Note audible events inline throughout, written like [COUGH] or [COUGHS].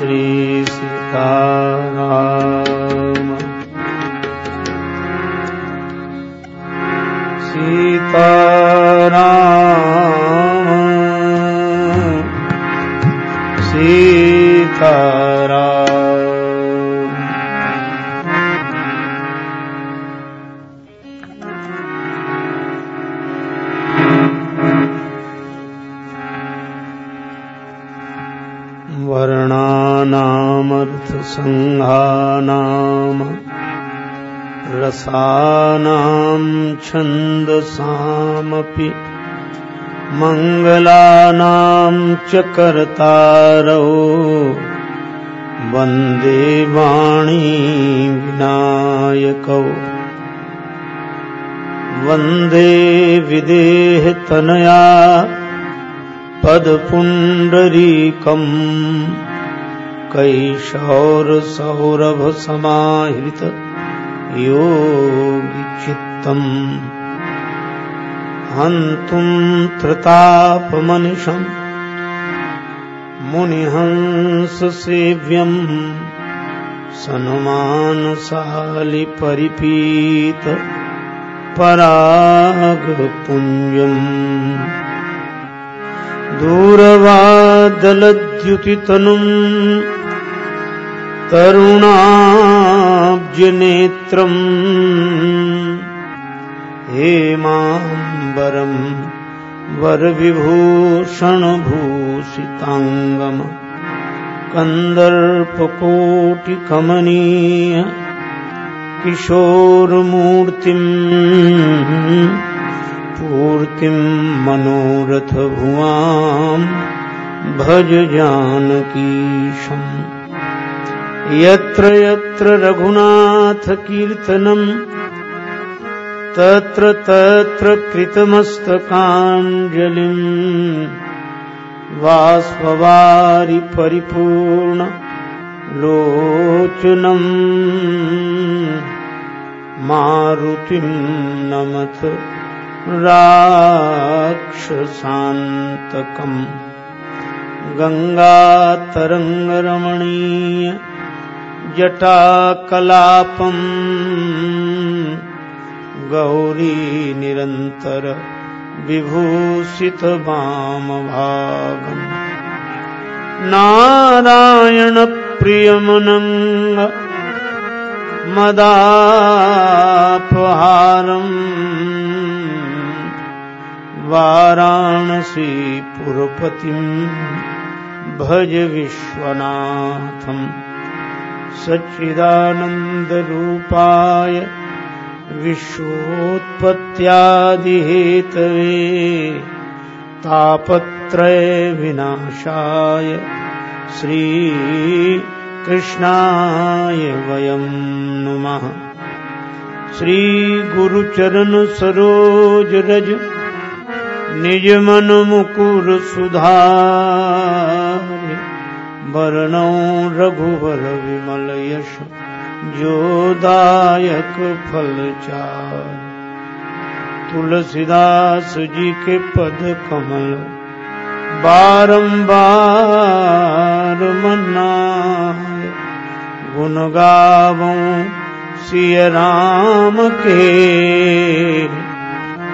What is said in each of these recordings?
श्री सीताराम। रसानां छन्दसामपि मङ्गलानां च कर्तारौ वन्दे वाणी विनायकौ। वन्दे विदेहतनया पदपुण्डरीकम् कैशौरसौरभसमाहृत योगिचित्तम्। हन्तुम् त्रतापमनिषम् मुनिहंससेव्यम्। सनुमानसालिपरिपीत। परागपुञ्जम्। दूरवादलद्युतितनुम् तरुणाब्जनेत्रम् हेमाम्बरम् वरविभूषणभूषिताङ्गम् कन्दर्पकोटिकमनीय किशोरमूर्तिम् पूर्तिम् मनोरथभुवाम् भज जानकीशम् यत्र यत्र रघुनाथकीर्तनम् तत्र तत्र कृतमस्तकाञ्जलिम् वास्ववारि परिपूर्ण लोचनम् मारुतिम् नमथ राक्षसान्तकम् गङ्गातरङ्गरमणीय जटाकलापम् गौरी निरन्तर विभूषितवामभागम् नारायणप्रियमनङ्ग मदापहारम्। वाराणसीपुरपतिम् भज विश्वनाथम् सच्चिदानन्दरूपाय विश्वोत्पत्त्यादिहेतवे तापत्रयविनाशाय श्रीकृष्णाय वयम् नुमः। श्रीगुरुचरणसरोजरज निजमनमुकुर सुधारि वरणौ रघुवर विमल यश जोदायक फल चार। तुलसीदास जी के पद कमल बारंबार मनाए। गुण गावों सिय राम के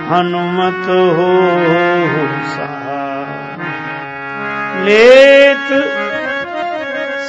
हनुमत हो सहाय लेत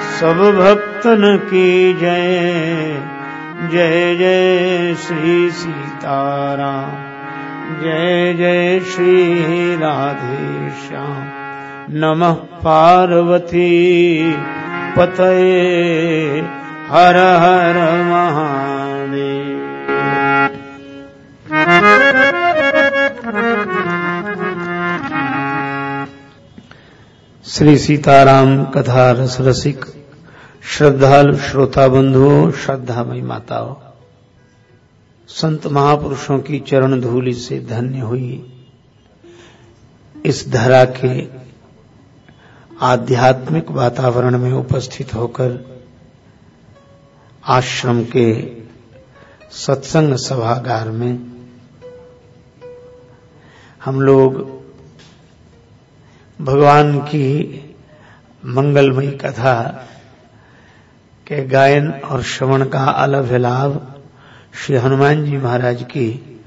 सब भक्तन की जय। जय जय श्री सीताराम। जय जय श्री राधे श्याम नमः पार्वती पतये हर हर महादेव श्री सीताराम कथा रस रसिक श्रद्धालु श्रोता बंधुओं, श्रद्धामयी माताओं, संत महापुरुषों की चरण धूलि से धन्य हुई इस धरा के आध्यात्मिक वातावरण में उपस्थित होकर आश्रम के सत्संग सभागार में हम लोग भगवान की मंगलमयी कथा के गायन और श्रवण का अलभ लाभ श्री हनुमान जी महाराज की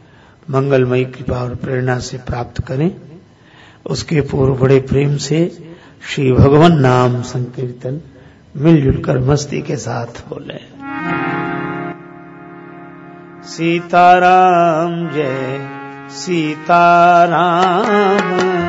मंगलमयी कृपा और प्रेरणा से प्राप्त करें। उसके पूर्व बड़े प्रेम से श्री भगवान नाम संकीर्तन मिलजुल कर मस्ती के साथ बोले। सीताराम जय, सीताराम।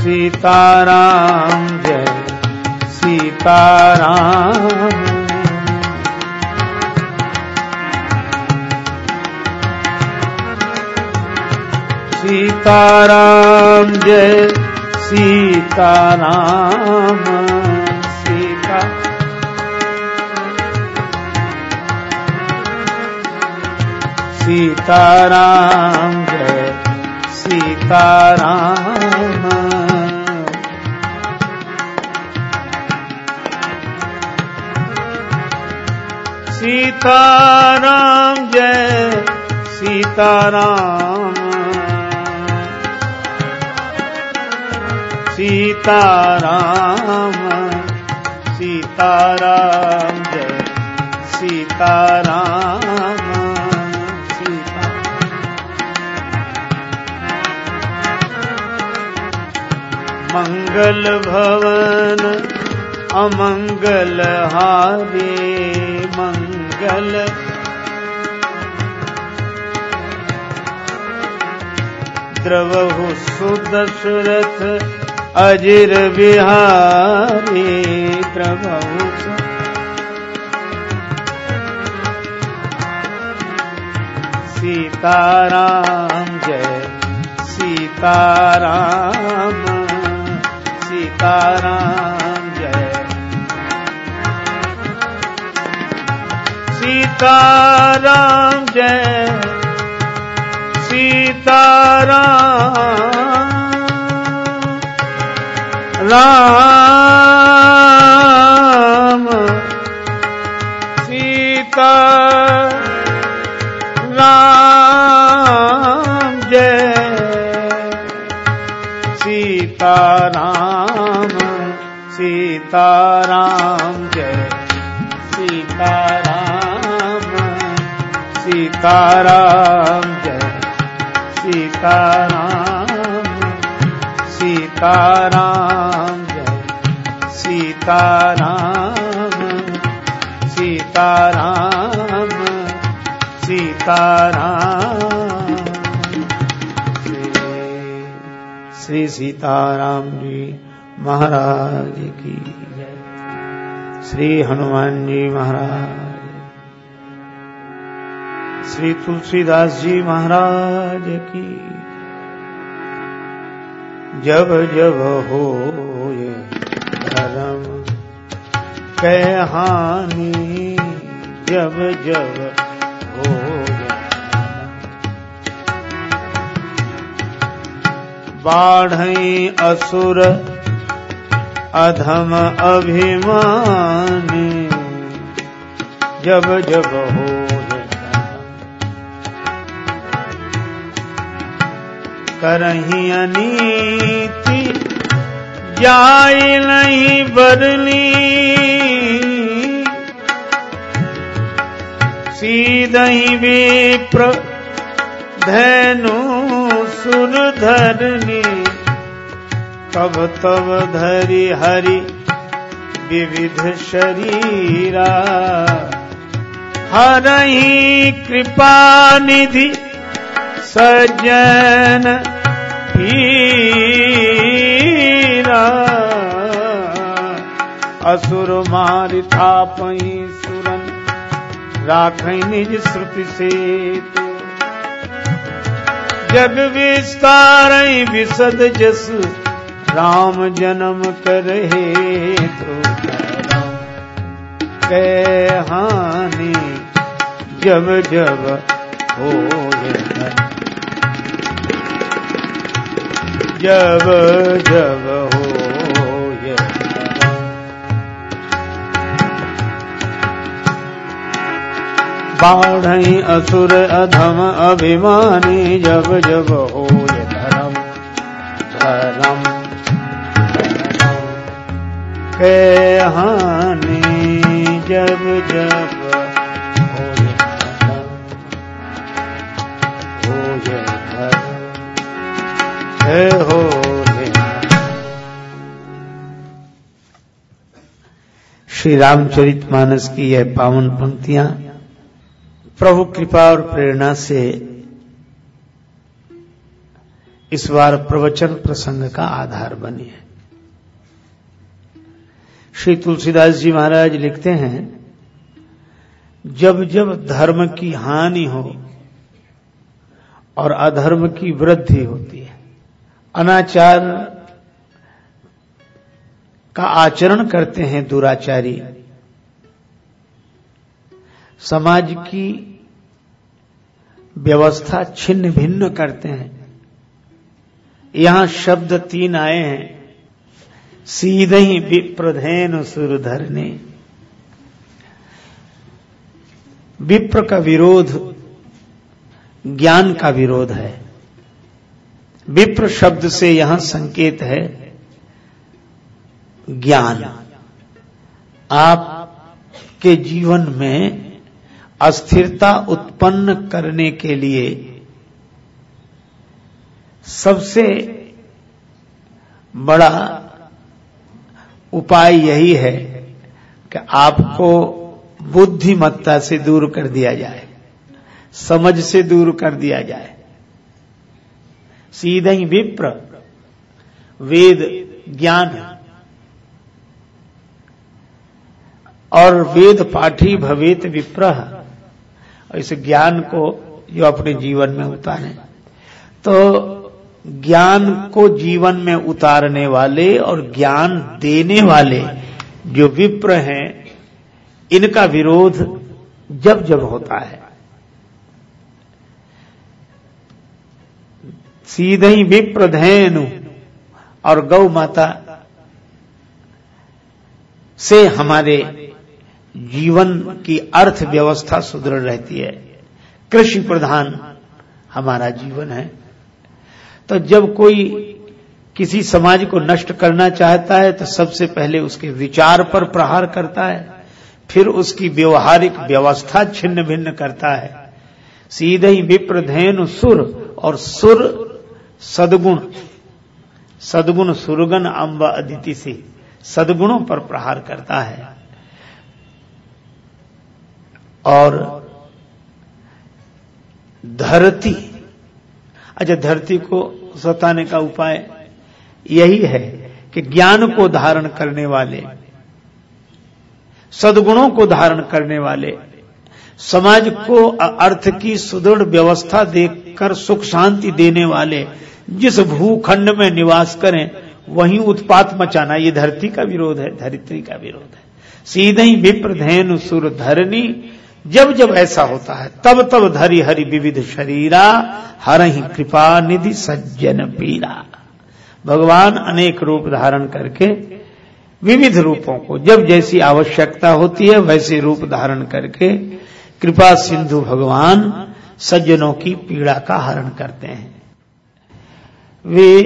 सीताराम जय सीताराम। सीताराम जय सीताराम। सीता। सीताराम जय सीताराम। सीताराम जय सीताराम। सीताराम सीताराम जय सीताराम। सीता मंगल भवन अमंगल हारे मंगल द्रवहु सुदशरथ अजिर बिहारी द्रवहु सीताराम जय सीताराम सीताराम सीताराम जय। सीताराम। राम। सीता राम जय। सीताराम। सीताराम। सीताराम, जय सीताराम सीताराम, जय सीताराम सीताराम सीताराम। श्री सीताराम जी महाराज की जय। श्री हनुमान जी महाराज। श्री तुलसीदास जी महाराज की। जब जब हो धर्म कै हानि, जब जब हो बाढ़ असुर अधम अभिमानी, जब जब हो करही अनीति जाय नहीं बरनी। सीधही विप्र, धनु सुर धरनी तब तब धरि हरि विविध शरीरा। हरही कृपा निधि सज्जन पीरा असुर मार था पई सुरन राख निज श्रुति से जग विस्तार विसद जस, राम जन्म करे तो हानि जब जब हो जब जब हो बाढ़ असुर अधम अभिमानी, जब जब हो धर्म धर्म। के हानि जब जब हो श्री रामचरित मानस की यह पावन पंक्तियाँ प्रभु कृपा और प्रेरणा से इस बार प्रवचन प्रसंग का आधार बनी है। श्री तुलसीदास जी महाराज लिखते हैं, जब जब धर्म की हानि हो और अधर्म की वृद्धि होती है अनाचार का आचरण करते हैं दुराचारी। समाज की व्यवस्था छिन्न भिन्न करते हैं। यहाँ शब्द तीन आए हैं। सीधे ही विप्रधेन सुरधर ने विप्र का विरोध ज्ञान का विरोध है। विप्र शब्द से यहाँ संकेत है ज्ञान। आपके जीवन में अस्थिरता उत्पन्न करने के लिए सबसे बड़ा उपाय यही है कि आपको बुद्धिमत्ता से दूर कर दिया जाए, समझ से दूर कर दिया जाए। सीधे ही विप्र, वेद ज्ञान और वेद पाठी भवेत विप्रह इस ज्ञान को जो अपने जीवन में उतारे। तो ज्ञान को जीवन में उतारने वाले और ज्ञान देने वाले जो विप्र हैं, इनका विरोध जब जब होता है। सीधे ही विप्र धैनु और गौ माता से हमारे जीवन की अर्थव्यवस्था सुदृढ़ रहती है। कृषि प्रधान हमारा जीवन है। तो जब कोई किसी समाज को नष्ट करना चाहता है तो सबसे पहले उसके विचार पर प्रहार करता है, फिर उसकी व्यवहारिक व्यवस्था छिन्न भिन्न करता है। सीधे ही विप्रधेन सुर और सुर सदगुण। सदगुण सुरगन अम्ब अदिति से सदगुणों पर प्रहार करता है। और धरती अच्छा धरती को सताने का उपाय यही है कि ज्ञान को धारण करने वाले, सदगुणों को धारण करने वाले, समाज को अर्थ की सुदृढ़ व्यवस्था देखकर सुख शांति देने वाले जिस भूखंड में निवास करें, वहीं उत्पात मचाना, ये धरती का विरोध है, धरित्री का विरोध है। सीधे ही विप्रधेनु सुर धरनी, जब जब ऐसा होता है, तब तब धरी हरि विविध शरीरा, हर ही कृपा निधि सज्जन पीरा। भगवान अनेक रूप धारण करके, विविध रूपों को, जब जैसी आवश्यकता होती है, वैसे रूप धारण करके, कृपा सिंधु भगवान सज्जनों की पीड़ा का हरण करते हैं। वे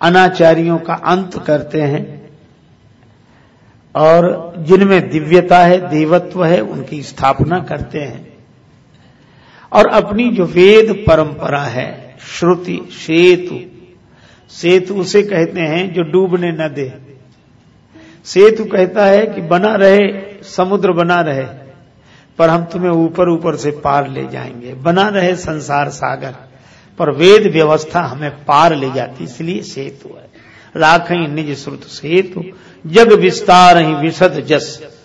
अनाचारियों का अंत करते हैं और जिनमें दिव्यता है, देवत्व है, उनकी स्थापना करते हैं। और अपनी जो वेद परंपरा है, श्रुति, सेतु सेतु उसे कहते हैं जो डूबने न दे। सेतु कहता है कि बना रहे, समुद्र बना रहे, पर हम तुम्हें ऊपर ऊपर से पार ले जाएँगे। बना रहे संसार सागर। पर वेद व्यवस्था हमें पार ले जाती, इसलिए सेतु है। राख निज श्रुत सेतु, जग विस्तार ही विशद जस।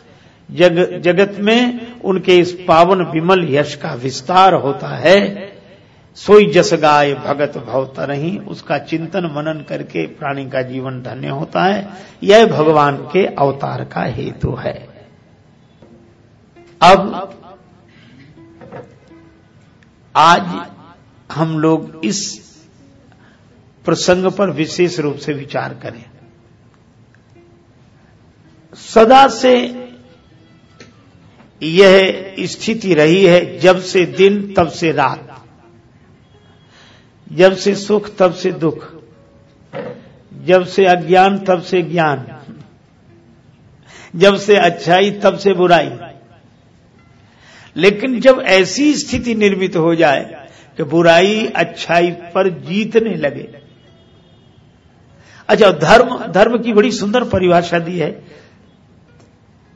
जग, जगत में उनके इस पावन विमल यश का विस्तार होता है। सोई जस गाय भगत भव तरही उसका चिंतन मनन करके प्राणी का जीवन धन्य होता है। यह भगवान के अवतार का हेतु है। अब, आज हम लोग इस प्रसंग पर विशेष रूप से विचार करें। सदा से यह स्थिति रही है, जब से दिन, तब से रात। जब से सुख, तब से दुख। जब से अज्ञान, तब से ज्ञान। जब से अच्छाई, तब से बुराई। लेकिन जब ऐसी स्थिति निर्मित हो जाए कि बुराई अच्छाई पर जीतने लगे। अच्छा धर्म धर्म की बड़ी सुंदर परिभाषा दी है।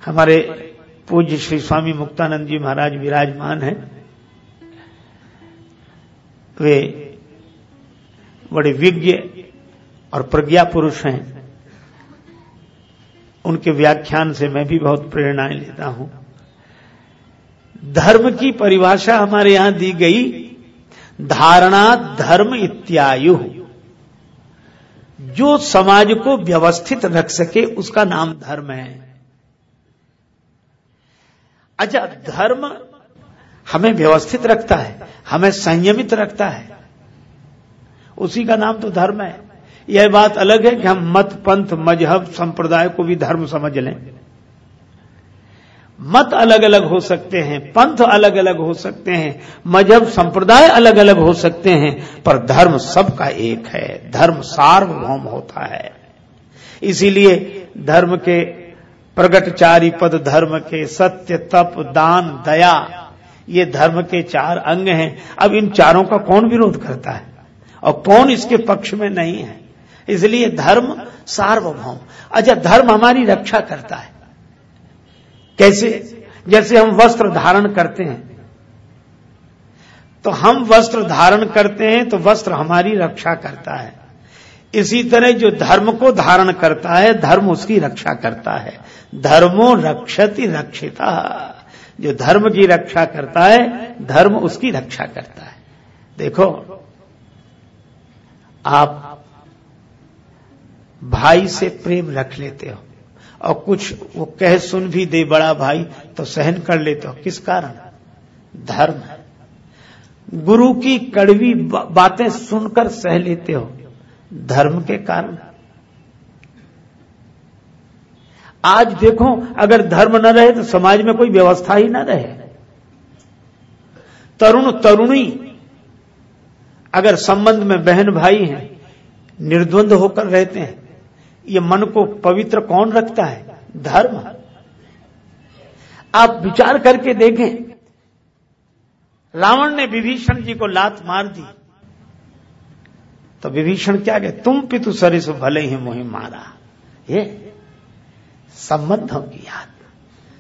हमारे पूज्य श्री स्वामी मुक्तानंद जी महाराज विराजमान हैं। वे बड़े विज्ञ और प्रज्ञा पुरुष हैं। उनके व्याख्यान से मैं भी बहुत प्रेरणाएँ लेता हूँ। धर्म की परिभाषा हमारे यहाँ दी गई धारणा धर्म इत्यायु। जो समाज को व्यवस्थित रख सके, उसका नाम धर्म है। अच्छा धर्म हमें व्यवस्थित रखता है, हमें संयमित रखता है। उसी का नाम तो धर्म है। यह बात अलग है कि हम मत, पंथ, मज़हब, संप्रदाय को भी धर्म समझ लें। मत अलग अलग हो सकते हैं, पंथ अलग अलग हो सकते हैं, मज़हब संप्रदाय अलग अलग हो सकते हैं, पर धर्म सबका एक है, धर्म सार्वभौम होता है। इसीलिए धर्म के प्रगटचारी पद, धर्म के सत्य, तप, दान, दया, ये धर्म के चार अंग हैं। अब इन चारों का कौन विरोध करता है? और कौन इसके पक्ष में नहीं है? इसलिए धर्म सार्वभौम। अच्छा धर्म हमारी रक्षा करता है। कैसे? जैसे हम वस्त्र धारण करते हैं। तो हम वस्त्र धारण करते हैं तो वस्त्र हमारी रक्षा करता है। इसी तरह जो धर्म को धारण करता है, धर्म उसकी रक्षा करता है। धर्मो रक्षति रक्षिता। जो धर्म की रक्षा करता है, धर्म उसकी रक्षा करता है। देखो, आप भाई से प्रेम रख लेते हो। और कुछ वो कह सुन भी दे बड़ा भाई तो सहन कर लेते हो। किस कारण? धर्म। गुरु की कड़वी बातें सुनकर सह लेते हो। धर्म के कारण। आज देखो, अगर धर्म न रहे तो समाज में कोई व्यवस्था ही न रहे। तरुण तरुणी, अगर संबंध में बहन भाई हैं, निर्द्वंद होकर रहते हैं ये मन को पवित्र कौन रखता है? धर्म। आप विचार करके देखें। रावण ने विभीषण जी को लात मार दी। तो विभीषण क्या कहे? तुम पितु सरिस भले ही मुहिम मारा। ये संबंधों की याद।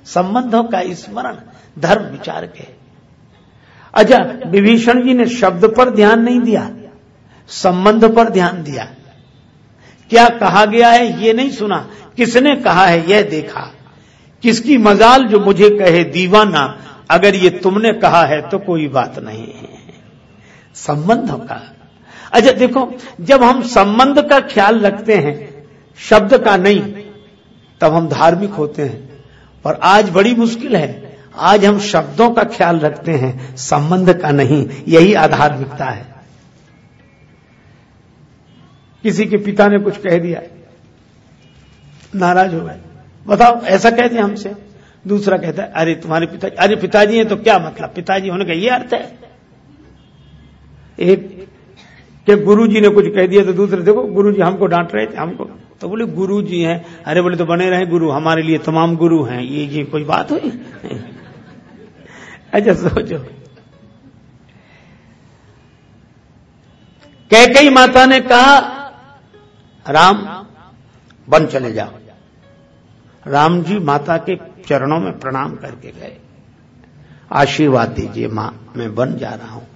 संबंधों का स्मरण। धर्म विचार के। अच्छा विभीषण जी ने शब्द पर ध्यान नहीं दिया। संबंध पर ध्यान दिया। क्या कहा गया है ये नहीं सुना। किसने कहा है यह देखा। किसकी मजाल जो मुझे कहे, दीवाना, अगर ये तुमने कहा है तो कोई बात नहीं है। संबंधों का। अच्छा देखो, जब हम संबंध का ख्याल रखते हैं, शब्द का नहीं, तब हम धार्मिक होते हैं। और आज बड़ी मुश्किल है। आज हम शब्दों का ख्याल रखते हैं, संबंध का नहीं, यही आधार्मिकता है। किसी के पिता ने कुछ कह दिया। नाराज़ हो गए। बताओ, ऐसा कहते हमसे। दूसरा कहता है, अरे, तुम्हारे पिताजी अरे, पिताजी हैं तो क्या मतलब? पिताजी होने का ये अर्थ है। एक, कि गुरु जी ने कुछ कह दिया तो दूसरे, देखो गुरु जी हमको डांट रहे थे, हमको। तो बोले गुरु जी हैं। अरे, बोले तो बने रहे गुरु, हमारे लिए तमाम गुरु हैं। ये ये कोई बात हुई? अच्छा सोचो। कैकई माता ने कहा राम, बन चले जाओ। राम जी माता के चरणों में प्रणाम करके गए। आशीर्वाद दीजिए माँ, मैं बन जा रहा हूँ।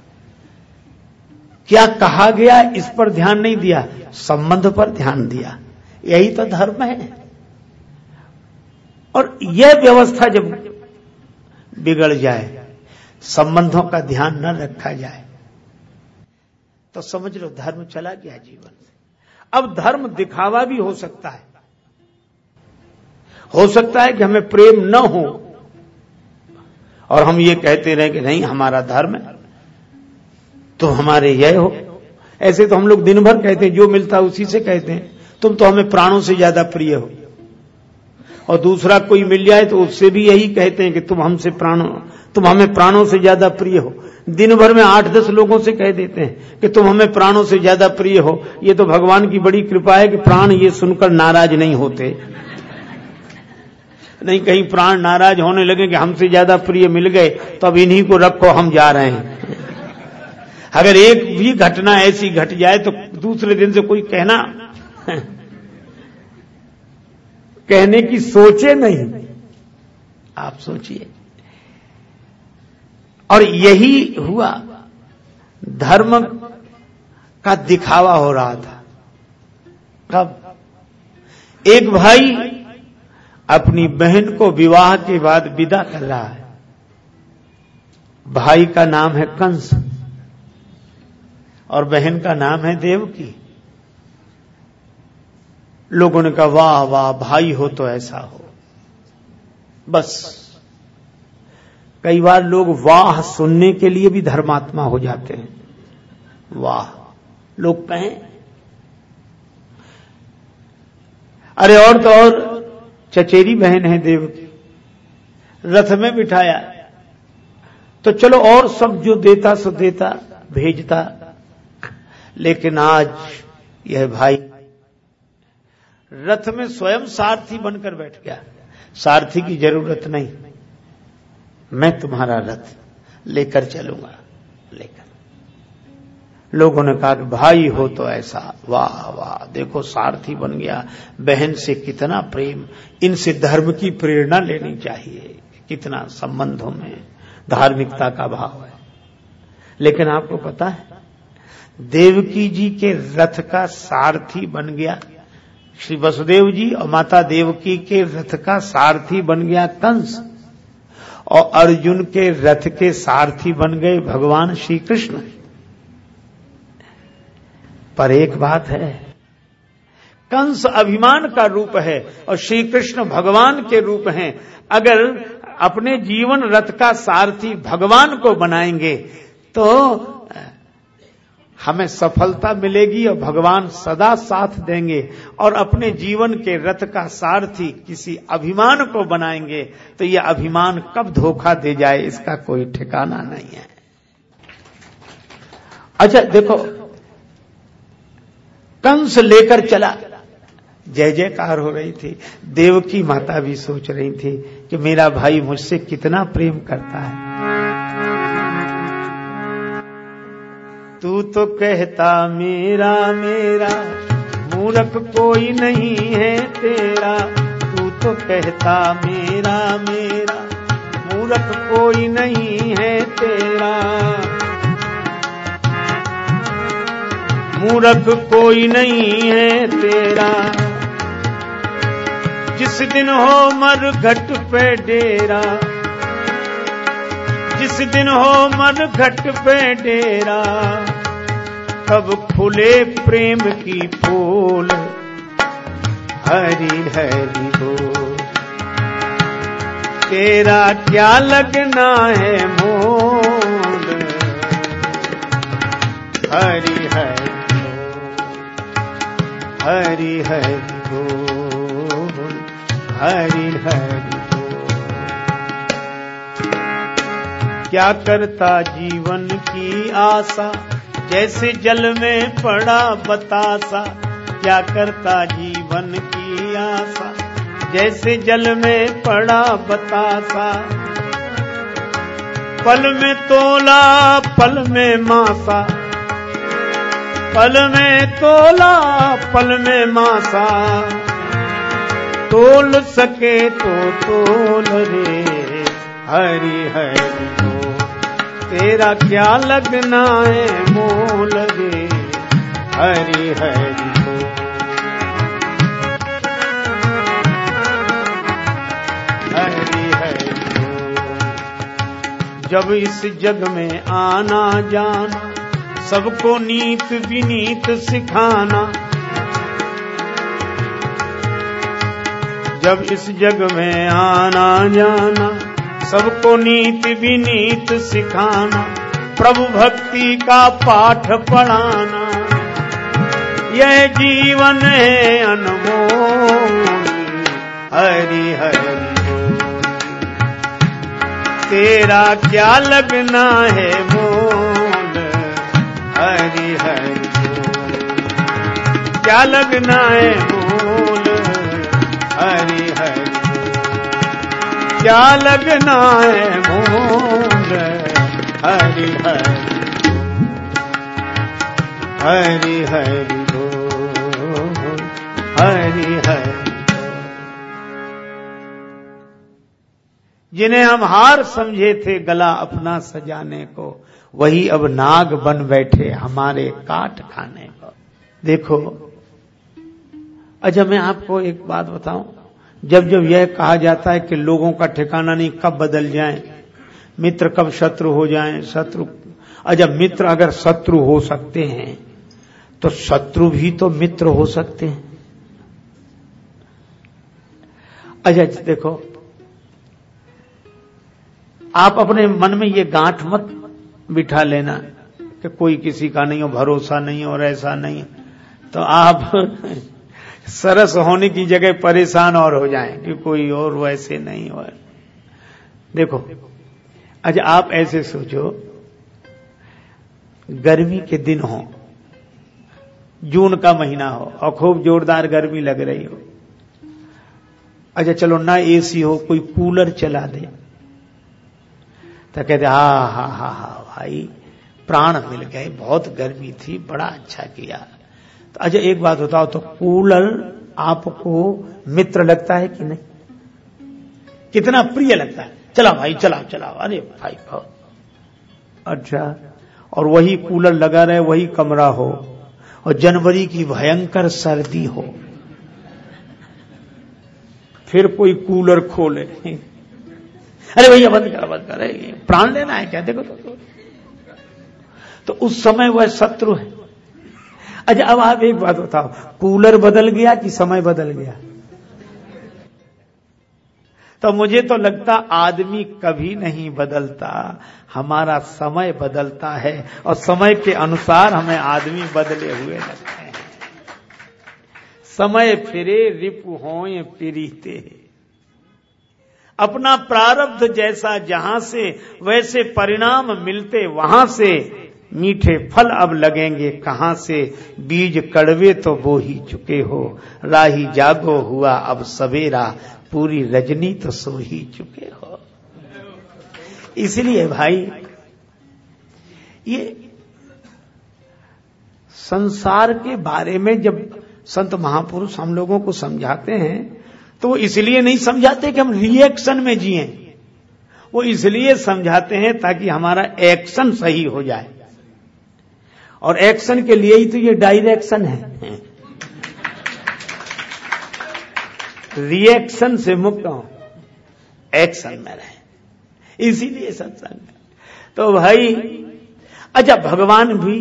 क्या कहा गया? इस पर ध्यान नहीं दिया। संबंध पर ध्यान दिया। यही तो धर्म है। और यह व्यवस्था जब बिगड़ जाए, संबंधों का ध्यान न रखा जाए तो समझ लो धर्म चला गया जीवन से। अब धर्म दिखावा भी हो सकता है। हो सकता है कि हमें प्रेम न हो और हम ये कहते रहे कि नहीं, हमारा धर्म है तो हमारे यह हो। ऐसे तो हम लोग दिन भर कहते हैं, जो मिलता है उसी से कहते हैं। तुम तो हमें प्राणों से ज़्यादा प्रिय हो। और दूसरा कोई मिल जाए तो उससे भी यही कहते हैं कि तुम हमसे प्राणों, तुम हमें प्राणों से ज़्यादा प्रिय हो। दिन भर में आठ दस लोगों से कह देते हैं कि तुम हमें प्राणों से ज़्यादा प्रिय हो। ये तो भगवान की बड़ी कृपा है कि प्राण ये सुनकर नाराज़ नहीं होते। नहीं, कहीं प्राण नाराज़ होने लगे कि हमसे ज़्यादा प्रिय मिल गए तो अब इन्हीं को रखो, हम जा रहे हैं। अगर एक भी घटना ऐसी घट जाए तो दूसरे दिन से कोई कहना कहने की सोचे नहीं। आप सोचिए। और यही हुआ। धर्म का दिखावा हो रहा था। कब? एक भाई अपनी बहन को विवाह के बाद विदा कर रहा है। भाई का नाम है कंस। और बहन का नाम है देवकी। लोगों ने कहा, वाह वाह, भाई हो तो ऐसा हो। बस। कई बार लोग वाह सुनने के लिए भी धर्मात्मा हो जाते हैं। वाह। लोग कहें, अरे और तो और चचेरी बहन है देव, रथ में बिठाया। तो चलो और सब जो देता सो देता, भेजता। लेकिन आज यह भाई रथ में स्वयं सारथी बनकर बैठ गया। सारथी की ज़रूरत नहीं। मैं तुम्हारा रथ लेकर चलूँगा। लेकर। लोगों ने कहा भाई हो तो ऐसा। वाह वाह, देखो सारथी बन गया। बहन से कितना प्रेम। इनसे धर्म की प्रेरणा लेनी चाहिए। कितना संबंधों में धार्मिकता का भाव है। लेकिन आपको पता है, देवकी जी के रथ का सारथी बन गया। श्री वसुदेव जी और माता देवकी के रथ का सारथी बन गया कंस और अर्जुन के रथ के सारथी बन गए भगवान श्री कृष्ण पर एक बात है, कंस अभिमान का रूप है और श्री कृष्ण भगवान के रूप हैं। अगर अपने जीवन रथ का सारथी भगवान को बनाएँगे तो हमें सफलता मिलेगी और भगवान सदा साथ देंगे और अपने जीवन के रथ का सारथी किसी अभिमान को बनाएँगे तो यह अभिमान कब धोखा दे जाए, इसका कोई ठिकाना नहीं है। अच्छा देखो, कंस लेकर चला। जय जयकार हो रही थी। देव की माता भी सोच रही थी कि मेरा भाई मुझसे कितना प्रेम करता है। तू तो कहता, मेरा मेरा, मूर्ख कोई नहीं है तेरा। तू तो कहता, मेरा मेरा, मूर्ख कोई नहीं है तेरा। मूर्ख कोई नहीं है तेरा। जिस दिन हो मर घट पे डेरा जिस दिन हो मन घट पे डेरा कब खुले प्रेम की फूल। हरी हरी हो। तेरा क्या लगना है मोल? हरी हरी हरी हरी बोल हरि हरि क्या करता जीवन की आशा? जैसे जल में पड़ा बतासा, क्या करता जीवन की आशा? जैसे जल में पड़ा बतासा। पल में तोला पल में मासा। पल में तोला पल में मासा। तोल सके तो तोल रे, हरि हरि। तेरा क्या लगना है मोल रे हरि। हरि हरि। जब इस जग में आना, जाना, सबको नीत विनीत सिखाना। जब इस जग में आना, जाना सबको नीत विनीत सिखाना, प्रभु भक्ति का पाठ पढ़ाना। यह जीवन है अनमोल, हरि हरि। तेरा क्या लगना है मोल, हरि हरि। क्या लगना है मूल, हरि क्या लगना है मूल हरि हरि हरि हरि बोल, हरि हरि। जिन्हें हम हार समझे थे गला अपना सजाने को, वही अब नाग बन बैठे हमारे काट खाने को। देखो अच्छा मैं आपको एक बात बताऊँ। जब जब यह कहा जाता है कि लोगों का ठिकाना नहीं, कब बदल जाए? मित्र कब शत्रु हो जाए? शत्रु अच्छा मित्र अगर शत्रु हो सकते हैं तो शत्रु भी तो मित्र हो सकते हैं। अच्छा देखो, आप अपने मन में ये गांठ मत बिठा लेना कि कोई किसी का नहीं हो, भरोसा नहीं और ऐसा नहीं तो आप [LAUGHS] सरस होने की जगह परेशान और हो जाएँ कि कोई और वैसे नहीं हो देखो अच्छा आप ऐसे सोचो गर्मी के दिन हो जून का महीना हो और खूब जोरदार गर्मी लग रही हो। अच्छा चलो ना एसी हो कोई कूलर चला दे। तो कहते हा हा हा हा भाई प्राण मिल गए बहुत गर्मी थी बड़ा अच्छा किया। अच्छा एक बात बताओ तो कूलर आपको मित्र लगता है कि नहीं? कितना प्रिय लगता है? चला भाई चला चला। अरे भाई भाव अच्छा और वही कूलर लगा रहे वही कमरा हो और जनवरी की भयंकर सर्दी हो फिर कोई कूलर खोले। अरे भैया बंद कर बंद कर। प्राण लेना है क्या? देखो तो, तो उस समय वह शत्रु है। अच्छा अब आप एक बात बताओ। कूलर बदल गया कि समय बदल गया? तो मुझे तो लगता आदमी कभी नहीं बदलता। हमारा समय बदलता है और समय के अनुसार हमें आदमी बदले हुए लगते हैं। समय फिरे, रिपु हो पिरीते। अपना प्रारब्ध जैसा जहाँ से, वैसे परिणाम मिलते वहाँ से। मीठे फल अब लगेंगे कहाँ से? बीज कड़वे तो बो ही चुके हो। राही जागो हुआ अब सवेरा। पूरी रजनी तो सो ही चुके हो। इसलिए भाई, ये संसार के बारे में जब संत महापुरुष हम लोगों को समझाते हैं तो वो इसलिए नहीं समझाते कि हम रिएक्शन में जिए। वो इसलिए समझाते हैं ताकि हमारा एक्शन सही हो जाए। और एक्शन के लिए ही तो ये डायरेक्शन है। रिएक्शन से मुक्त हो। एक्शन में रहे। इसीलिए सत्संग तो भाई अच्छा भगवान भी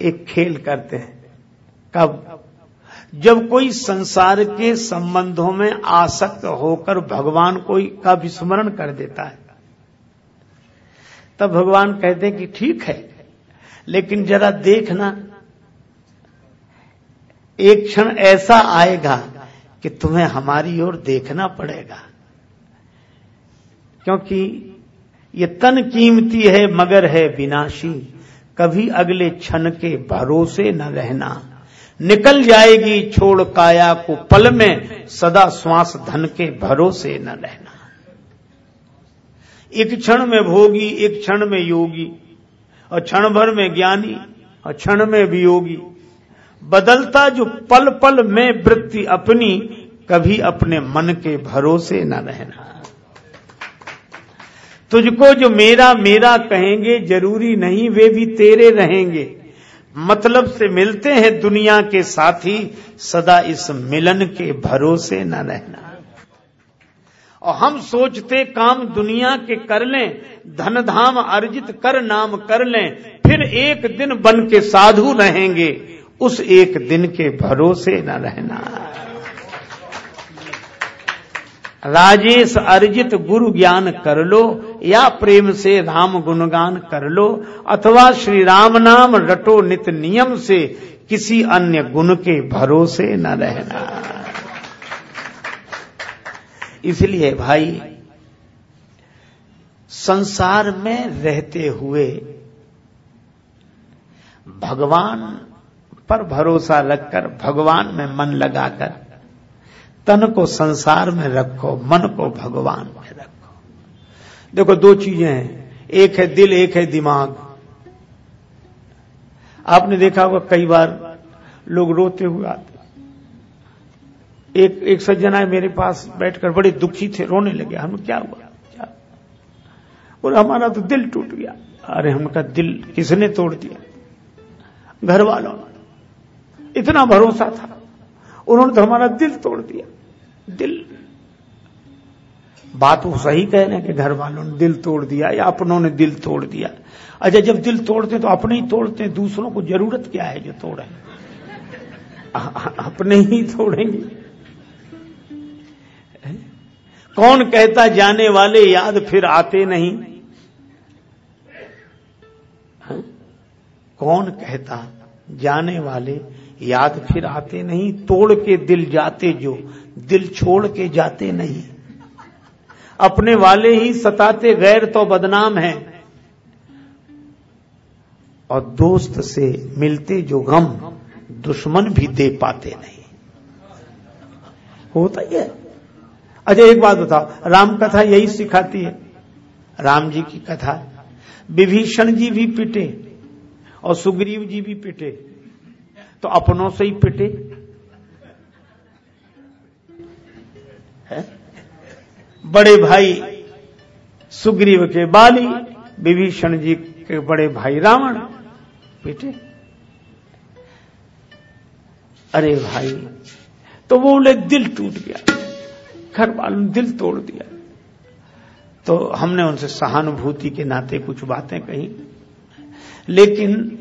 एक खेल करते हैं। कब? जब कोई संसार के संबंधों में आसक्त होकर भगवान कोई का विस्मरण कर देता है। तब भगवान कहते कि ठीक है, लेकिन जरा देखना, एक क्षण ऐसा आएगा कि तुम्हें हमारी ओर देखना पड़ेगा। क्योंकि ये तन कीमती है, मगर है विनाशी। कभी अगले क्षण के भरोसे न रहना। निकल जाएगी छोड़ काया को पल में, सदा श्वास धन के भरोसे न रहना। एक क्षण में भोगी, एक क्षण में योगी, और क्षण भर में ज्ञानी, और क्षण में वियोगी बदलता जो पल पल में वृत्ति अपनी, कभी अपने मन के भरोसे न रहना। तुझको जो मेरा मेरा कहेंगे, ज़रूरी नहीं, वे भी तेरे रहेंगे। मतलब से मिलते हैं दुनिया के साथी, सदा इस मिलन के भरोसे न रहना। और हम सोचते काम दुनिया के कर लें धन धाम अर्जित कर नाम कर लें, फिर एक दिन बन के साधु रहेंगे, उस एक दिन के भरोसे न रहना। राजेश अर्जित गुरु ज्ञान कर लो, या प्रेम से राम गुणगान कर लो, अथवा श्री राम नाम रटो नित नियम से, किसी अन्य गुण के भरोसे न रहना। इसलिए भाई, संसार में रहते हुए भगवान पर भरोसा रखकर, भगवान में मन लगाकर, तन को संसार में रखो, मन को भगवान में रखो। देखो, दो चीज़ें हैं। एक है दिल, एक है दिमाग। आपने देखा होगा कई बार लोग रोते हुए आते एक एक सज्जन आए मेरे पास बैठकर बड़े दुखी थे, रोने लगे, हम क्या हुआ? क्या? बोले हमारा तो दिल टूट गया। अरे, हमका दिल किसने तोड़ दिया? घर वालों ने। इतना भरोसा था। उन्होंने तो हमारा दिल तोड़ दिया। दिल। बात वो सही कह रहे हैं कि घर वालों ने दिल तोड़ दिया या अपनों ने दिल तोड़ दिया। अच्छा जब दिल तोड़ते तो अपने ही तोड़ते दूसरों को ज़रूरत क्या है जो तोड़े? [LAUGHS] अपने ही तोड़ेंगे। कौन कहता जाने वाले याद फिर आते नहीं? हा? कौन कहता जाने वाले याद फिर आते नहीं? तोड़ के दिल जाते जो, दिल छोड़ के जाते नहीं। अपने वाले ही सताते, गैर तो बदनाम है। और दोस्त से मिलते जो गम, दुश्मन भी दे पाते नहीं। होता ही है। अच्छा एक बात बताओ, राम कथा यही सिखाती है। राम जी की कथा, विभीषण जी भी पिटे और सुग्रीव जी भी पिटे तो अपनों से ही पिटे। है? बड़े भाई सुग्रीव के बाली, विभीषण जी के बड़े भाई रावण पिटे। अरे भाई तो वो बोले दिल टूट गया। घर वालों ने दिल तोड़ दिया। तो हमने उनसे सहानुभूति के नाते कुछ बातें कही। लेकिन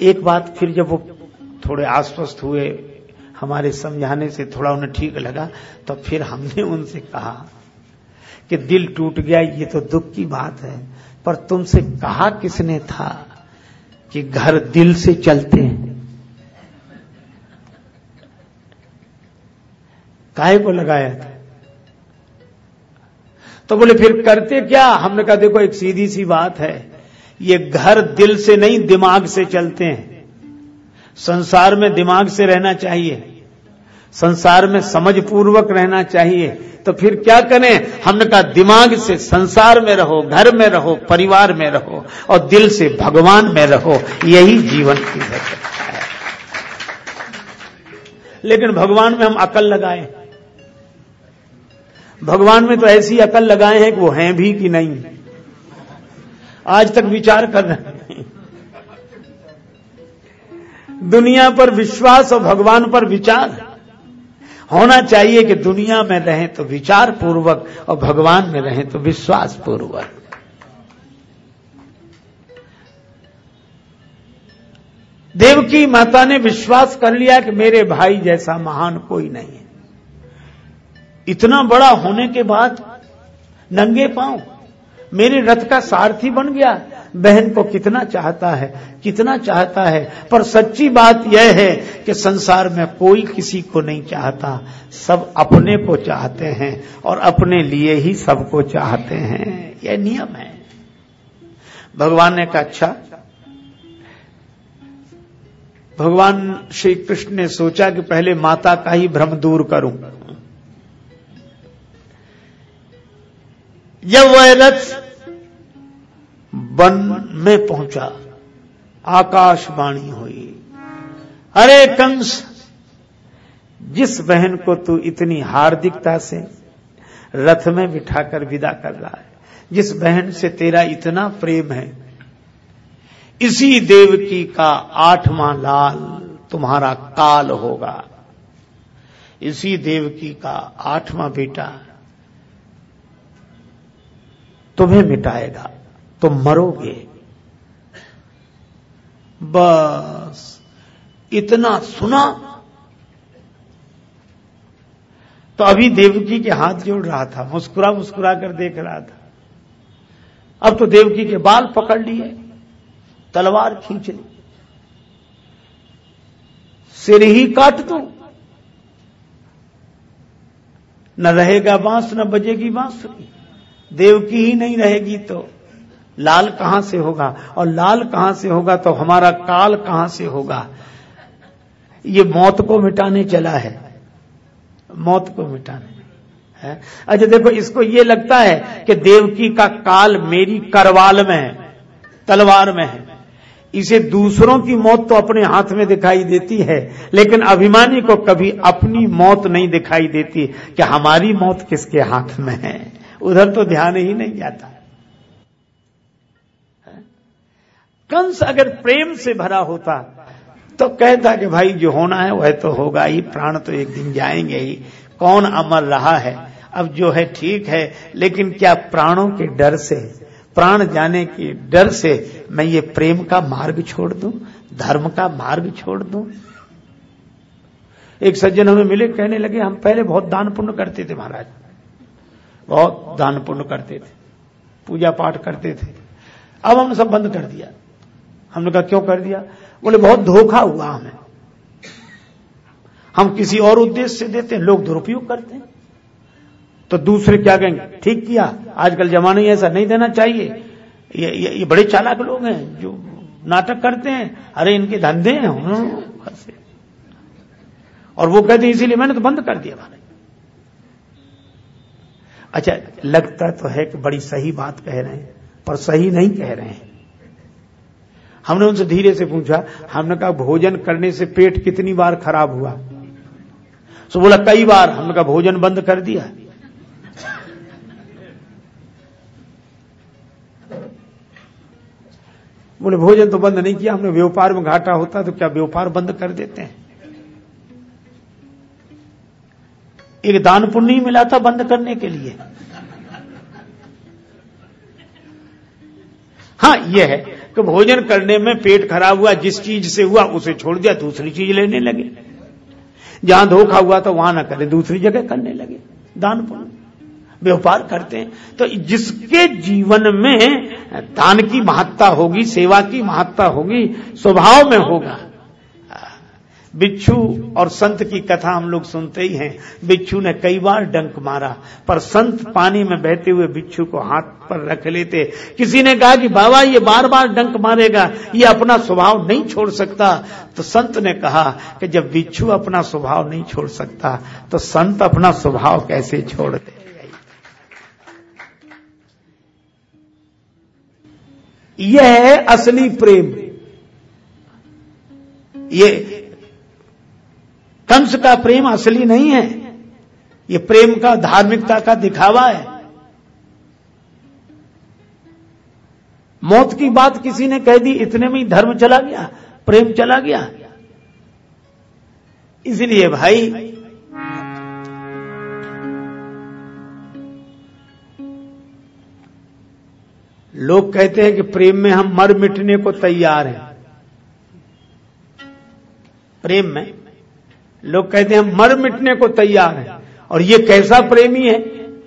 एक बात फिर जब वो थोड़े आश्वस्त हुए, हमारे समझाने से थोड़ा उन्हें ठीक लगा तो फिर हमने उनसे कहा कि दिल टूट गया, ये तो दुख की बात है। पर तुमसे कहा किसने था कि घर दिल से चलते हैं? काहे को लगाया था? तो बोले, फिर करते क्या? हमने कहा, देखो, एक सीधी सी बात है। ये घर दिल से नहीं, दिमाग से चलते हैं। संसार में दिमाग से रहना चाहिए। संसार में समझ पूर्वक रहना चाहिए। तो फिर क्या करें? हमने कहा, दिमाग से संसार में रहो, घर में रहो, परिवार में रहो, और दिल से भगवान में रहो। यही जीवन की है। लेकिन भगवान में हम अकल लगाए। भगवान में तो ऐसी अकल लगाए हैं कि वो हैं भी कि नहीं? आज तक विचार कर रहे हैं। दुनिया पर विश्वास और भगवान पर विचार। होना चाहिए कि दुनिया में रहें तो विचार पूर्वक और भगवान में रहें तो विश्वास पूर्वक देवकी माता ने विश्वास कर लिया कि मेरे भाई जैसा महान कोई नहीं है। इतना बड़ा होने के बाद नंगे पाँव, मेरे रथ का सारथी बन गया। बहन को कितना चाहता है, कितना चाहता है, पर सच्ची बात यह है कि संसार में कोई किसी को नहीं चाहता। सब अपने को चाहते हैं और अपने लिए ही सबको चाहते हैं। यह नियम है। भगवान ने कहा अच्छा भगवान श्री कृष्ण ने सोचा कि पहले माता का ही भ्रम दूर करूँ। जब वह रथ वन में पहुँचा, आकाशवाणी हुई। अरे कंस, जिस बहन को तू इतनी हार्दिकता से रथ में बिठाकर विदा कर रहा है, जिस बहन से तेरा इतना प्रेम है, इसी देवकी का आठवां लाल तुम्हारा काल होगा। इसी देवकी का आठवां बेटा तुम्हें मिटाएगा, तुम मरोगे। बस इतना सुना। तो अभी देवकी के हाथ जोड़ रहा था, मुस्कुरा मुस्कुरा कर देख रहा था। अब तो देवकी के बाल पकड़ लिए, तलवार खींच ली। सिर ही काट दो। न रहेगा बाँस, न बजेगी बांसुरी। देवकी ही नहीं रहेगी तो। लाल कहाँ से होगा? और लाल कहाँ से होगा तो हमारा काल कहाँ से होगा? ये मौत को मिटाने चला है। मौत को मिटाने। है? अच्छा देखो, इसको ये लगता है कि देवकी का काल मेरी करवाल में है, तलवार में है। इसे दूसरों की मौत तो अपने हाथ में दिखाई देती है, लेकिन अभिमानी को कभी अपनी मौत नहीं दिखाई देती कि हमारी मौत किसके हाथ में है। उधर तो ध्यान ही नहीं जाता। है? कंस अगर प्रेम से भरा होता तो कहता कि भाई जो होना है, वह तो होगा ही, प्राण तो एक दिन जाएँगे ही। कौन अमर रहा है? अब जो है ठीक है, लेकिन क्या प्राणों के डर से, प्राण जाने के डर से मैं ये प्रेम का मार्ग छोड़ दूँ, धर्म का मार्ग छोड़ दूँ? एक सज्जन हमें मिले, कहने लगे, हम पहले बहुत दान पुण्य करते थे महाराज। बहुत दान पुण्य करते थे पूजा पाठ करते थे। अब हमने सब बंद कर दिया। हमने कहा क्यों कर दिया? बोले बहुत धोखा हुआ हमें। हम किसी और उद्देश्य से देते हैं लोग दुरुपयोग करते हैं। तो दूसरे क्या कहेंगे? ठीक किया। आजकल जमाने ही ऐसा नहीं देना चाहिए। ये, ये, ये बड़े चालाक लोग हैं जो नाटक करते हैं। अरे इनके धंधे हैं। और वो कहते हैं इसीलिए मैंने तो बंद कर दिया मैंने अच्छा लगता तो है कि बड़ी सही बात कह रहे हैं, पर सही नहीं कह रहे हैं। हमने उनसे धीरे से पूछा, हमने कहा, भोजन करने से पेट कितनी बार खराब हुआ? तो बोला, कई बार। हमने कहा, भोजन बंद कर दिया। बोले, भोजन तो बंद नहीं किया, हमने व्यापार में घाटा होता तो क्या व्यापार बंद कर देते हैं? एक दान पुण्य मिला था बंद करने के लिए। हाँ यह है कि भोजन करने में पेट खराब हुआ, जिस चीज़ से हुआ, उसे छोड़ दिया, दूसरी चीज़ लेने लगे। जहाँ धोखा हुआ तो वहाँ ना करे, दूसरी जगह करने लगे। दान पुण्य व्यापार करते हैं। तो जिसके जीवन में दान की महत्ता होगी, सेवा की महत्ता होगी, स्वभाव में होगा बिच्छू और संत की कथा हम लोग सुनते ही हैं। बिच्छू ने कई बार डंक मारा, पर संत पानी में बहते हुए बिच्छू को हाथ पर रख लेते। किसी ने कहा कि बाबा, ये बार बार डंक मारेगा, ये अपना स्वभाव नहीं छोड़ सकता। तो संत ने कहा कि जब बिच्छू अपना स्वभाव नहीं छोड़ सकता तो संत अपना स्वभाव कैसे छोड़ दे? यह है असली प्रेम। ये कंस का प्रेम असली नहीं है। ये प्रेम का, धार्मिकता का दिखावा है। मौत की बात किसी ने कह दी, इतने में ही धर्म चला गया, प्रेम चला गया। इसलिए भाई, लोग कहते हैं कि प्रेम में हम मर मिटने को तैयार हैं। प्रेम में लोग कहते हैं, मर मिटने को तैयार है। और ये कैसा प्रेमी है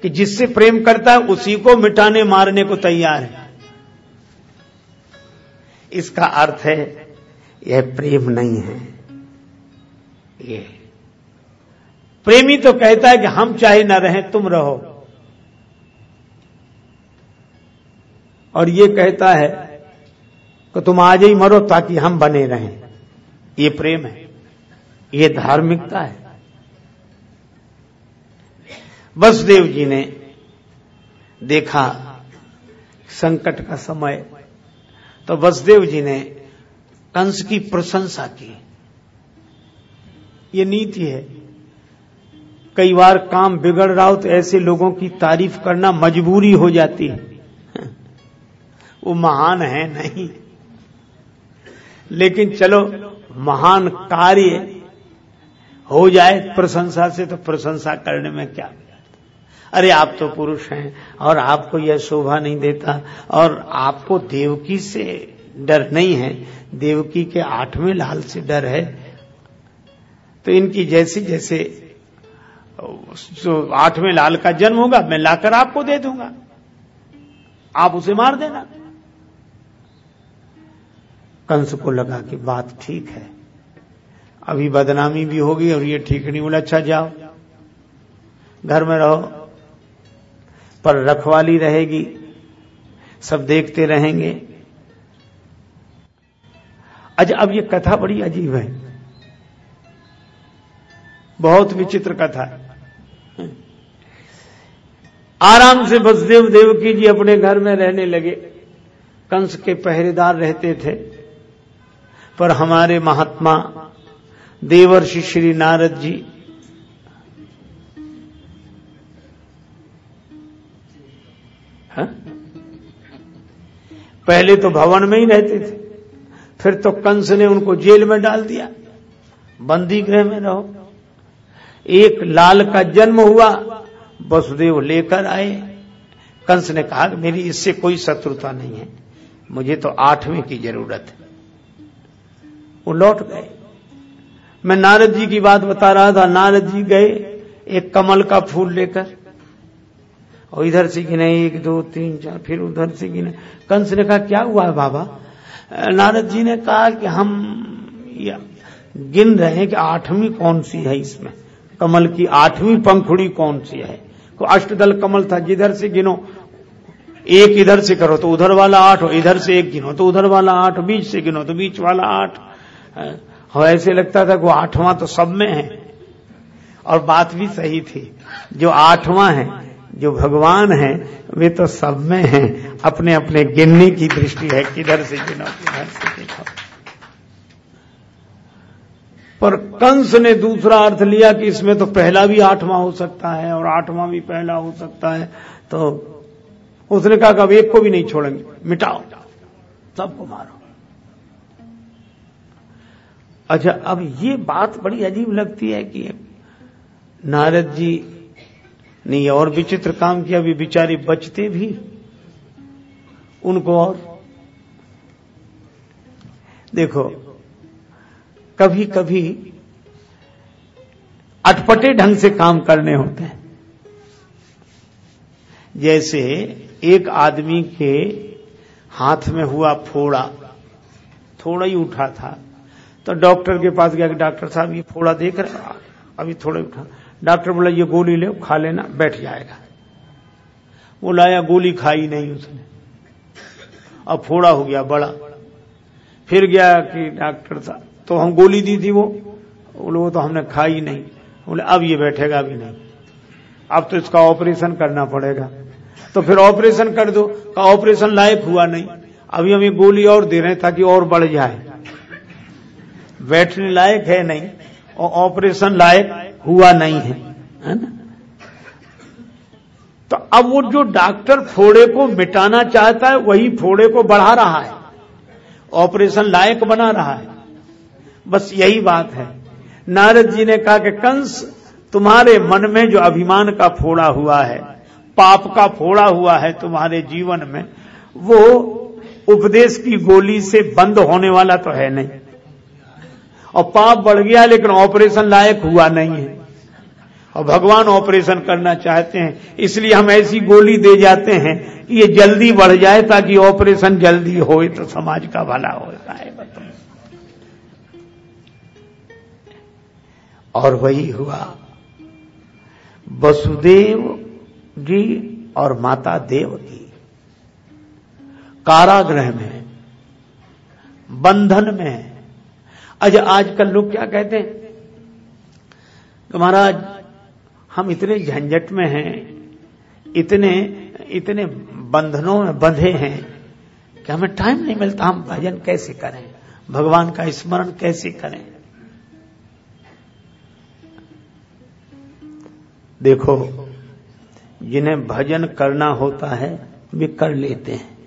कि जिससे प्रेम करता है, उसी को मिटाने, मारने को तैयार है। इसका अर्थ है, यह प्रेम नहीं है। ये। प्रेमी तो कहता है कि हम चाहे ना रहें, तुम रहो। और ये कहता है कि तुम आज ही मरो ताकि हम बने रहें। ये प्रेम है। ये धार्मिकता है। वसुदेव जी ने देखा संकट का समय तो वसुदेव जी ने कंस की प्रशंसा की। ये नीति है। कई बार काम बिगड़ रहा हो तो ऐसे लोगों की तारीफ़ करना मजबूरी हो जाती है। वो महान है, नहीं। लेकिन चलो, महान कार्य हो जाए प्रशंसा से तो प्रशंसा करने में क्या अरे आप तो पुरुष हैं और आपको यह शोभा नहीं देता और आपको देवकी से डर नहीं है। देवकी के आठवें लाल से डर है। तो इनकी जैसी जैसे, जो आठवें लाल का जन्म होगा, मैं लाकर आपको दे दूँगा। आप उसे मार देना। कंस को लगा कि बात ठीक है। अभी बदनामी भी होगी और ये ठीक नहीं बोला अच्छा जाओ। घर में रहो, पर रखवाली रहेगी। सब देखते रहेंगे। अच्छा अब ये कथा बड़ी अजीब है। बहुत विचित्र कथा। आराम से बसदेव देवकी जी अपने घर में रहने लगे। कंस के पहरेदार रहते थे। पर हमारे महात्मा देवर्षि श्री नारद जी। हा? पहले तो भवन में ही रहते थे, फिर तो कंस ने उनको जेल में डाल दिया। बंदी गृह में रहो। एक लाल का जन्म हुआ, वसुदेव लेकर आए। कंस ने कहा, मेरी इससे कोई शत्रुता नहीं है, मुझे तो आठवीं की ज़रूरत है। वो लौट गए। मैं नारद जी की बात बता रहा था, नारद जी गए, एक कमल का फूल लेकर। और इधर से गिने, एक, दो, तीन, चार, फिर उधर से गिने। कंस ने कहा, क्या हुआ है बाबा? नारद जी ने कहा कि हम गिन रहे हैं कि आठवीं कौन सी है इसमें? कमल की आठवीं पंखुड़ी कौन सी है? तो अष्टदल कमल था, जिधर से गिनो, एक इधर से करो तो उधर वाला आठ हो इधर से एक गिनो तो उधर वाला आठ, बीच से गिनो तो बीच वाला आठ। हो ऐसे लगता था कि वो आठवां तो सब में है। और बात भी सही थी, जो आठवां है, जो भगवान है, वे तो सब में है। अपने अपने गिनने की दृष्टि है, किधर से गिनो, किधर से देखो। पर कंस ने दूसरा अर्थ लिया कि इसमें तो पहला भी आठवां हो सकता है और आठवां भी पहला हो सकता है। तो उसने कहा कि अब एक को भी नहीं छोड़ेंगे, मिटाओ, सबको मारो। अच्छा अब ये बात बड़ी अजीब लगती है कि नारद जी ने ये और विचित्र काम किया भी बिचारे बचते भी। उनको और देखो कभी कभी अटपटे ढंग से काम करने होते हैं। जैसे एक आदमी के हाथ में हुआ फोड़ा, थोड़ा ही उठा था। तो डॉक्टर के पास गया कि डॉक्टर साहब, ये फोड़ा देख रहे अभी थोड़े उठा। डॉक्टर बोला, ये गोली ले, खा लेना, बैठ जाएगा। वो लाया, गोली खाई नहीं उसने। अब फोड़ा हो गया, बड़ा। फिर गया कि डॉक्टर साहब तो हम गोली दी थी वो। बोले वो तो हमने खाई नहीं। बोले, अब ये बैठेगा भी नहीं। अब तो इसका ऑपरेशन करना पड़ेगा। तो फिर ऑपरेशन कर दो ऑपरेशन लायक हुआ नहीं। अभी हम ये गोली और दे रहे हैं ताकि और बढ़ जाए। बैठने लायक है नहीं, और ऑपरेशन लायक हुआ नहीं है है ना? तो अब वो जो डॉक्टर फोड़े को मिटाना चाहता है, वही फोड़े को बढ़ा रहा है, ऑपरेशन लायक बना रहा है। बस यही बात है। नारद जी ने कहा कि कंस, तुम्हारे मन में जो अभिमान का फोड़ा हुआ है, पाप का फोड़ा हुआ है तुम्हारे जीवन में, वो उपदेश की गोली से बंद होने वाला तो है नहीं। और पाप बढ़ गया, लेकिन ऑपरेशन लायक हुआ नहीं है। और भगवान ऑपरेशन करना चाहते हैं, इसलिए हम ऐसी गोली दे जाते हैं कि ये जल्दी बढ़ जाए, ताकि ऑपरेशन जल्दी हो तो समाज का भला होता है और वही हुआ। वसुदेव जी और माता देव की कारागृह में, बंधन में अज आजकल लोग क्या कहते हैं? कि महाराज, हम इतने झंझट में हैं, इतने इतने बंधनों में बंधे हैं, कि हमें टाइम नहीं मिलता, हम भजन कैसे करें? भगवान का स्मरण कैसे करें? देखो, जिन्हें भजन करना होता है, वे कर लेते हैं।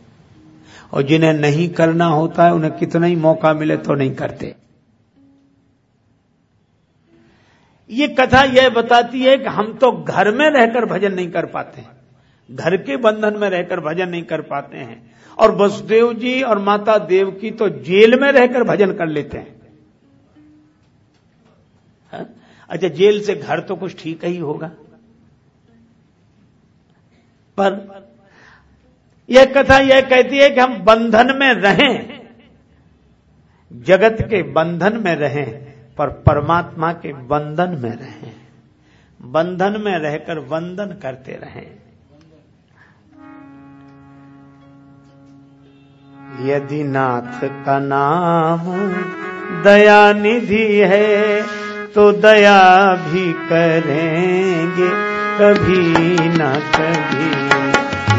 और जिन्हें नहीं करना होता है, उन्हें कितना ही मौका मिले तो नहीं करते। ये कथा यह बताती है कि हम तो घर में रहकर भजन नहीं कर पाते घर के बंधन में रहकर भजन नहीं कर पाते हैं। और वसुदेव जी और माता देव की तो जेल में रहकर भजन कर लेते हैं। हा? अच्छा जेल से घर तो कुछ ठीक ही होगा। पर यह कथा यह कहती है कि हम बंधन में रहें। जगत के बंधन में रहें। पर परमात्मा के बंधन में रहें। बंधन में रहकर वंदन करते रहें। यदि नाथ का नाम दया निधि है तो दया भी करेंगे, कभी न कभी।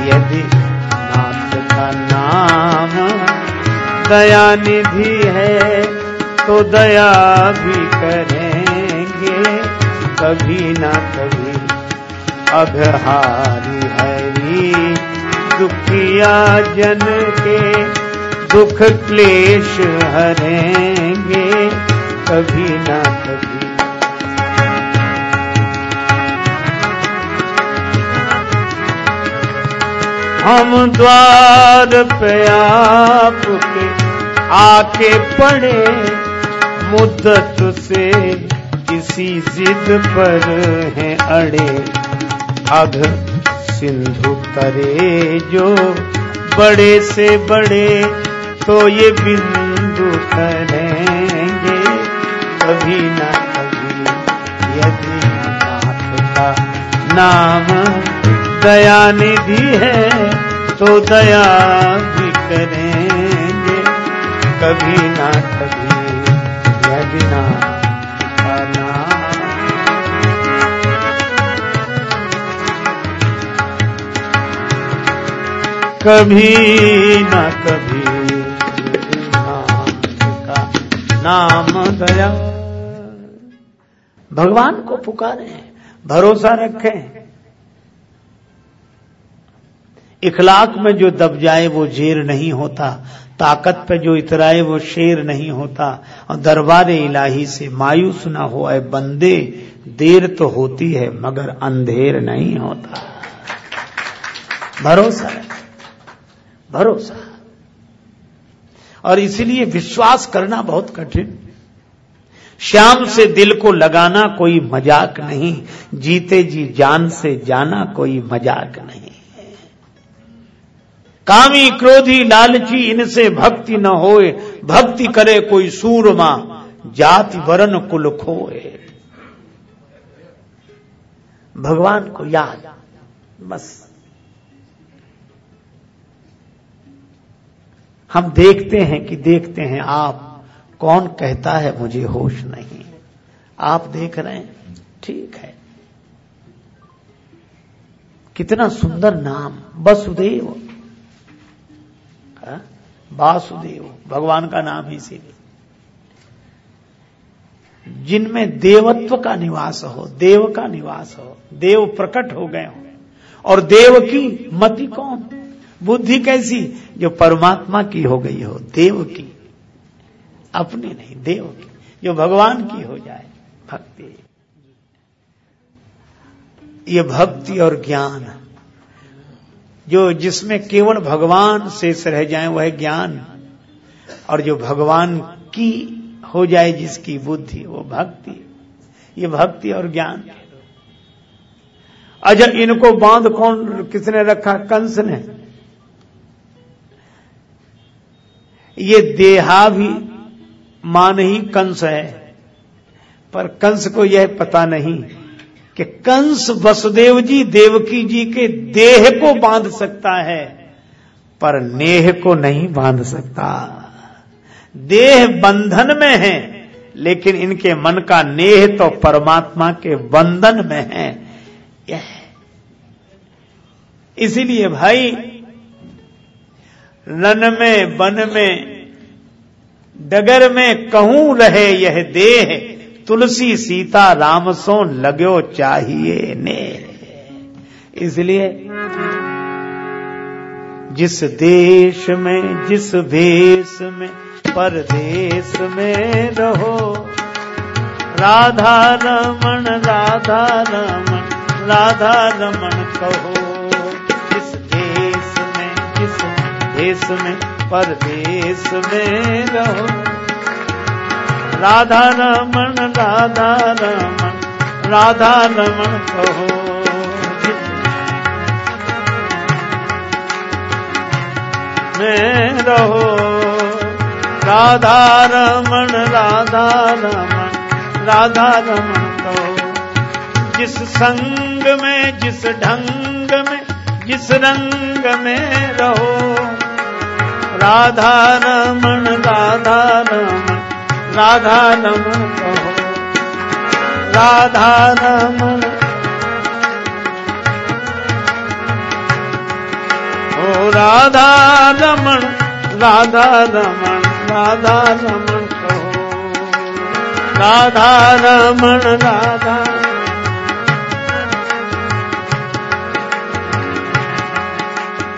यदि नाथ का नाम दया निधि है तो दया भी करेंगे, कभी ना कभी अघहारी हरी दुखिया जन के दुख क्लेश हरेंगे, कभी ना कभी। हम द्वार पे आपके आके पड़े मुद्दत से किसी जिद पर हैं अड़े। अघ सिंधु करे जो बड़े से बड़े तो ये बिंदु करेंगे कभी ना कभी यदि का नाम दया निधि है तो दया भी करेंगे। कभी ना नाम कभी न कभी का नाम दया भगवान को पुकारे, भरोसा रखें। इखलाक में जो दब जाए, वो जेर नहीं होता। ताकत पे जो इतराए वो शेर नहीं होता। और दरबार इलाही से मायूस ना हो बंदे, देर तो होती है, मगर अंधेर नहीं होता। भरोसा भरोसा और इसीलिए विश्वास करना बहुत कठिन। श्याम से दिल को लगाना कोई मज़ाक नहीं, जीते जी जान से जाना कोई मज़ाक नहीं। कामी क्रोधी लालची इनसे भक्ति न होए। भक्ति करे कोई सूरमा, जाति वरण कुल खोए। भगवान को याद, बस। हम देखते हैं कि देखते हैं आप, कौन कहता है मुझे होश नहीं। आप देख रहे हैं, ठीक है। कितना सुंदर नाम वसुदेव वासुदेव, भगवान का नाम ही इसीलिए जिनमें देवत्व का निवास हो, देव का निवास हो, देव प्रकट हो गए हो, और देव की मति कौन? बुद्धि कैसी? जो परमात्मा की हो गई हो, देव की। अपनी नहीं, देव की। जो भगवान की हो जाए, भक्ति। ये भक्ति और ज्ञान जो जिसमें केवल भगवान शेष रह जाए, वह ज्ञान। और जो भगवान की हो जाए जिसकी बुद्धि, वो भक्ति। ये भक्ति और ज्ञान। अच्छा इनको बाँध कौन, किसने रखा? कंस ने। ये देहा भी मान ही कंस है, पर कंस को यह पता नहीं। कि कंस वसुदेव जी देवकी जी के देह को बाँध सकता है, पर नेह को नहीं बाँध सकता। देह बंधन में है, लेकिन इनके मन का नेह तो परमात्मा के बंधन में है। यह। इसीलिए भाई रन में, वन में, डगर में कहूँ रहे यह देह तुलसी, सीता, राम सो लगो चाहिए ने। इसलिए जिस देश में, जिस भेष में, परदेश में रहो, राधा रमन राधा रमन राधा रमन कहो। जिस देश में, जिस देश में, परदेश में रहो। राधा रमन राधा रमन राधा रमन कहो। में रहो। राधा रमन राधा रमन राधा रमन कहो। जिस संग में, जिस ढंग में, जिस रंग में रहो। राधा रमन राधा रमन राधा रमन कहो। राधा रमन ओ राधा रमन राधा रमन राधा रमन कहो। राधा रमन राधा।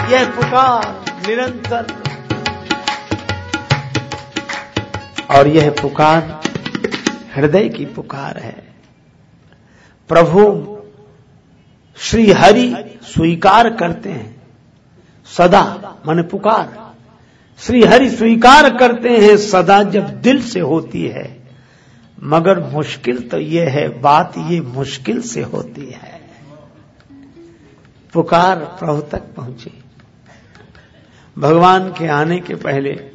यह पुकार निरंतर और यह पुकार हृदय की पुकार है। प्रभु श्री हरि स्वीकार करते हैं। सदा मन पुकार। श्री हरि स्वीकार करते हैं, सदा जब दिल से होती है। मगर मुश्किल तो यह है, बात ये मुश्किल से होती है। पुकार प्रभु तक पहुँची। भगवान के आने के पहले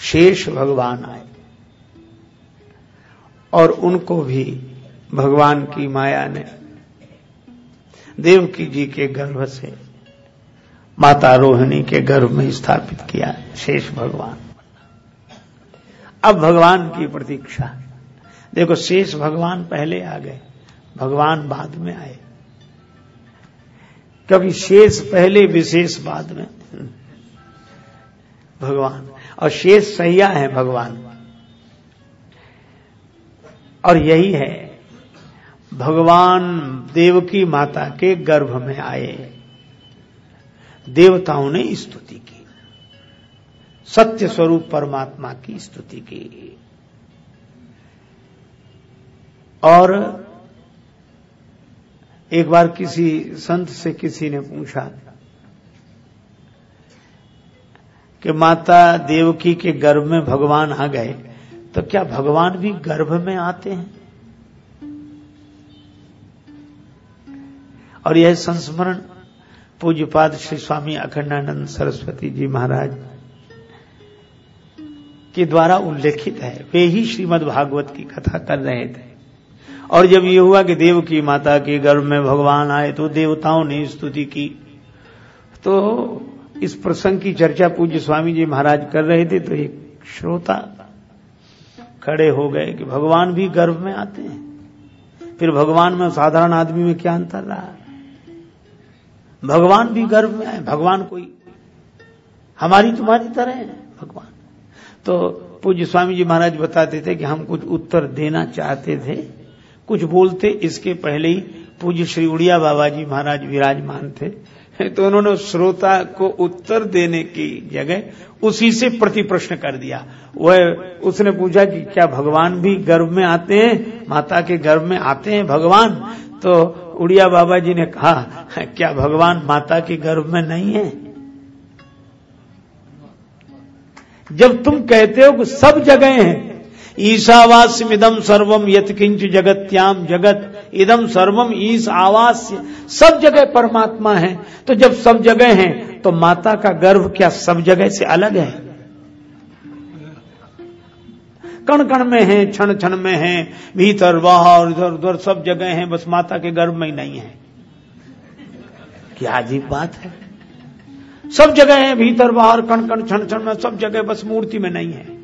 शेष भगवान आए। और उनको भी भगवान की माया ने, देवकी जी के गर्भ से, माता रोहिणी के गर्भ में स्थापित किया शेष भगवान। अब भगवान की प्रतीक्षा। देखो, शेष भगवान पहले आ गए, भगवान बाद में आए। कभी शेष पहले विशेष बाद में। भगवान और शेष सैया है भगवान। और यही है, भगवान देवकी माता के गर्भ में आए देवताओं ने स्तुति की, सत्य स्वरूप परमात्मा की स्तुति की। और एक बार किसी संत से किसी ने पूछा कि माता देवकी के गर्भ में भगवान आ गए तो क्या भगवान भी गर्भ में आते हैं? और यह संस्मरण पूज्यपाद श्री स्वामी अखंडानंद सरस्वती जी महाराज के द्वारा उल्लेखित है। वे ही श्रीमद् भागवत की कथा कर रहे थे। और जब ये हुआ कि देव की माता के गर्भ में भगवान आए तो देवताओं ने स्तुति की। तो इस प्रसंग की चर्चा पूज्य स्वामी जी महाराज कर रहे थे तो एक श्रोता खड़े हो गए कि भगवान भी गर्भ में आते हैं। फिर भगवान में साधारण आदमी में क्या अंतर रहा? भगवान भी गर्भ में आए, भगवान कोई, हमारी तुम्हारी तरह है, भगवान। तो पूज्य स्वामी जी महाराज बताते थे कि हम कुछ उत्तर देना चाहते थे, कुछ बोलते, इसके पहले ही पूज्य श्री उड़िया बाबा जी महाराज विराजमान थे। [LAUGHS] तो उन्होंने श्रोता को उत्तर देने की जगह उसी से प्रति प्रश्न कर दिया। वह, उसने पूछा कि क्या भगवान भी गर्भ में आते हैं? माता के गर्भ में आते हैं भगवान? तो उड़िया बाबा जी ने कहा, [LAUGHS] क्या भगवान माता के गर्भ में नहीं है? जब तुम कहते हो कि सब जगह हैं ईशावास्यमिदम सर्वम यत किंच जगत्याम जगत। इदम सर्वम ईस आवास, सब जगह परमात्मा है। तो जब सब जगह है तो माता का गर्भ क्या सब जगह से अलग है? कण कण में है क्षण क्षण में है, भीतर, बाहर, इधर, उधर, सब जगह है, बस माता के गर्भ में ही नहीं है। क्या अजीब बात है? सब जगह है, भीतर, बाहर कण कण क्षण क्षण में, सब जगह बस मूर्ति में नहीं है।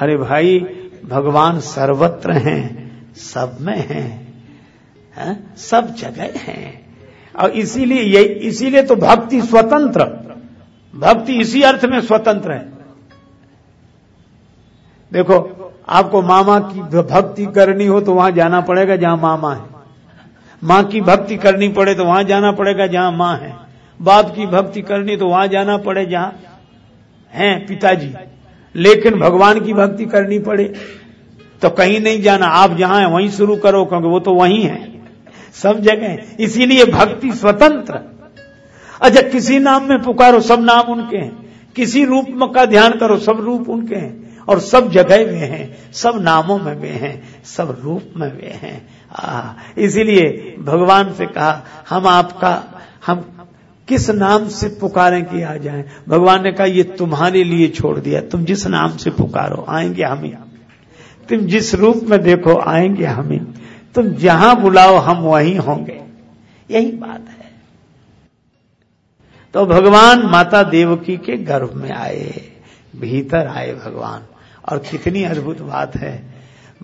अरे भाई भगवान सर्वत्र हैं, सब में हैं, है? सब जगह हैं। और इसीलिए ये, इसीलिए तो भक्ति स्वतंत्र। भक्ति इसी अर्थ में स्वतंत्र है। देखो, आपको मामा की भक्ति करनी हो तो वहाँ जाना पड़ेगा जहाँ मामा है। माँ की भक्ति करनी पड़े तो वहाँ जाना पड़ेगा जहाँ माँ है। बाप की भक्ति करनी तो वहाँ जाना पड़े जहाँ हैं पिताजी। लेकिन भगवान की भक्ति करनी पड़े। तो कहीं नहीं जाना, आप जहाँ है, वहीं शुरू करो, क्योंकि वो तो वहीं है। सब जगह इसीलिए भक्ति स्वतंत्र। अच्छा किसी नाम में पुकारो, सब नाम उनके हैं। किसी रूप का ध्यान करो, सब रूप उनके हैं। और सब जगह में हैं, सब नामों में वे हैं, सब रूप में वे हैं। इसीलिए भगवान से कहा, हम आपका, हम किस नाम से पुकारें कि आ जाए? भगवान ने कहा, ये तुम्हारे लिए छोड़ दिया। तुम जिस नाम से पुकारो, आएँगे हम। ही तुम जिस रूप में देखो, आएँगे हम। ही तुम जहाँ बुलाओ, हम वहीं होंगे। यही बात है। तो भगवान माता देवकी के गर्भ में आए, भीतर आए भगवान। और कितनी अद्भुत बात है।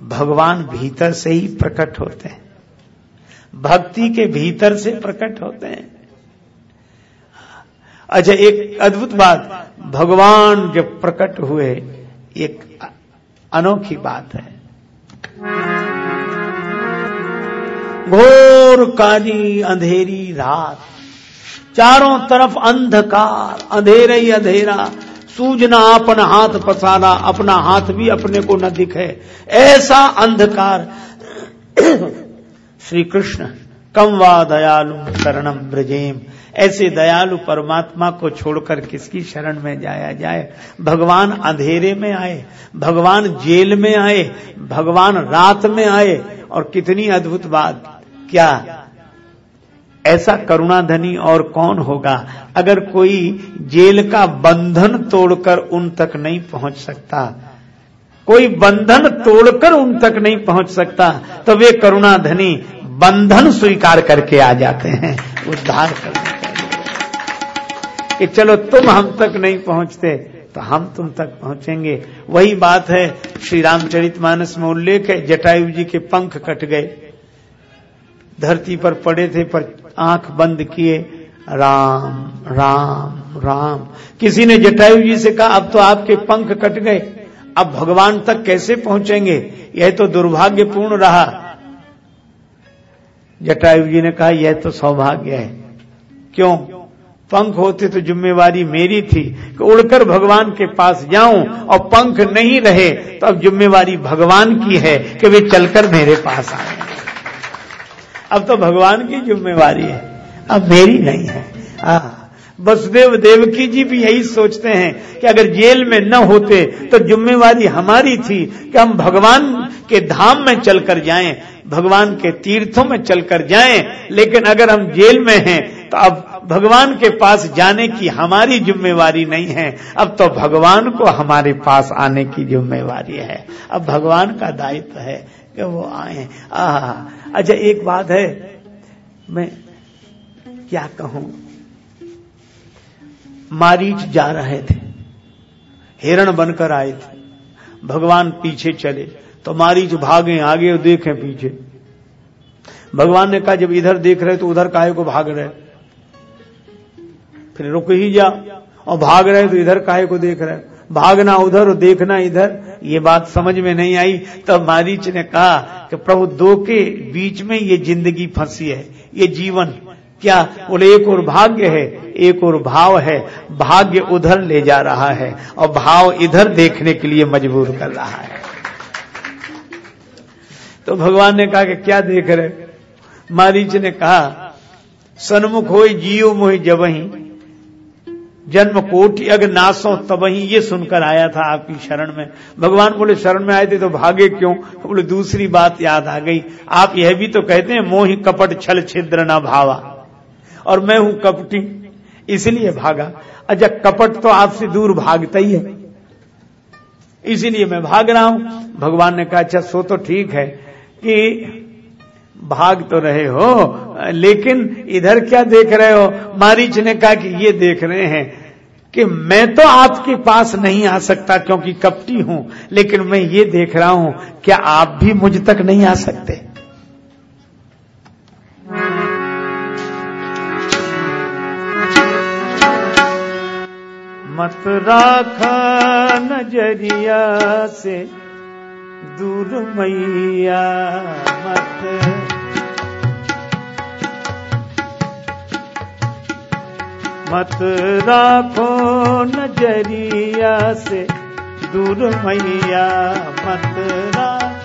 भगवान भीतर से ही प्रकट होते हैं। भक्ति के भीतर से प्रकट होते हैं। अच्छा एक अद्भुत बात। भगवान जब प्रकट हुए, एक अनोखी बात है। घोर काली अंधेरी रात, चारों तरफ़ अंधकार, अंधेरा ही अंधेरा। सूझना अपना हाथ पसारा, अपना हाथ भी अपने को न दिखे। ऐसा अंधकार। [COUGHS] श्री कृष्ण, कम वा दयालु शरणम ब्रजेम। ऐसे दयालु परमात्मा को छोड़कर किसकी शरण में जाया जाए? भगवान अंधेरे में आए, भगवान जेल में आए, भगवान रात में आए, और कितनी अद्भुत बात। क्या ऐसा करुणाधनी और कौन होगा? अगर कोई जेल का बंधन तोड़कर उन तक नहीं पहुँच सकता, कोई बंधन तोड़कर उन तक नहीं पहुँच सकता तो वे करुणाधनी बंधन स्वीकार करके आ जाते हैं, उद्धार करने कि चलो तुम हम तक नहीं पहुँचते तो हम तुम तक पहुँचेंगे। वही बात है श्री रामचरित मानस में उल्लेख है, जटायु जी के पंख कट गए। धरती पर पड़े थे, पर आँख बंद किए। राम राम राम। किसी ने जटायु जी से कहा, अब तो आपके पंख कट गए। अब भगवान तक कैसे पहुँचेंगे? यह तो दुर्भाग्यपूर्ण रहा। जटायु जी ने कहा, यह तो सौभाग्य है। क्यों? पंख होते तो जिम्मेवारी मेरी थी कि उड़कर भगवान के पास जाऊँ और पंख नहीं रहे तो अब जिम्मेवारी भगवान की है कि वे चलकर मेरे पास आए। अब तो भगवान की जिम्मेवारी है अब मेरी नहीं है। आ, बसदेव देवकी जी भी यही सोचते हैं कि अगर जेल में न होते तो जिम्मेवारी हमारी थी कि हम भगवान के धाम में चलकर जाएँ, भगवान के तीर्थों में चलकर जाएँ। लेकिन अगर हम जेल में हैं तो अब भगवान के पास जाने की हमारी जिम्मेवारी नहीं है। अब तो भगवान को हमारे पास आने की जिम्मेवारी है। अब भगवान का दायित्व है कि वो आए। आ अच्छा एक बात है। मैं क्या कहूँ? मारीच जा रहे थे। हिरण बनकर आए थे। भगवान पीछे चले तो मारीच भागे, आगे और देखें पीछे। भगवान ने कहा, जब इधर देख रहे तो उधर काहे को भाग रहे? फिर रुक ही जा, और भाग रहे तो इधर काहे को देख रहे? भागना उधर और देखना इधर, ये बात समझ में नहीं आई। तब मारीच ने कहा कि प्रभु दो के बीच में ये ज़िंदगी फंसी है, ये जीवन, क्या बोले एक और भाग्य है? एक और भाव है, भाग्य उधर ले जा रहा है और भाव इधर देखने के लिए मजबूर कर रहा है। तो भगवान ने कहा कि क्या देख रहे मारीच ने कहा, सन्मुख हो जियो मोह जब ही जन्म कोटि अग नासो तब ही ये सुनकर आया था आपकी शरण में। भगवान बोले, शरण में आए थे तो भागे क्यों? बोले, दूसरी बात याद आ गई। आप यह भी तो कहते हैं, मोहि कपट छल छिद्र न भावा। और मैं हूँ कपटी। इसलिए भागा। अच्छा कपट तो आपसे दूर भागता ही है। इसीलिए मैं भाग रहा हूँ। भगवान ने कहा अच्छा सो तो ठीक है कि भाग तो रहे हो, लेकिन इधर क्या देख रहे हो? मारीच ने कहा कि ये देख रहे हैं कि मैं तो आपके पास नहीं आ सकता क्योंकि कपटी हूँ, लेकिन मैं ये देख रहा हूँ, क्या आप भी मुझ तक नहीं आ सकते? मत राखा नज़रिया से, दूर मैया मत। मत राखो नज़रिया से, दूर मैया मत राखो।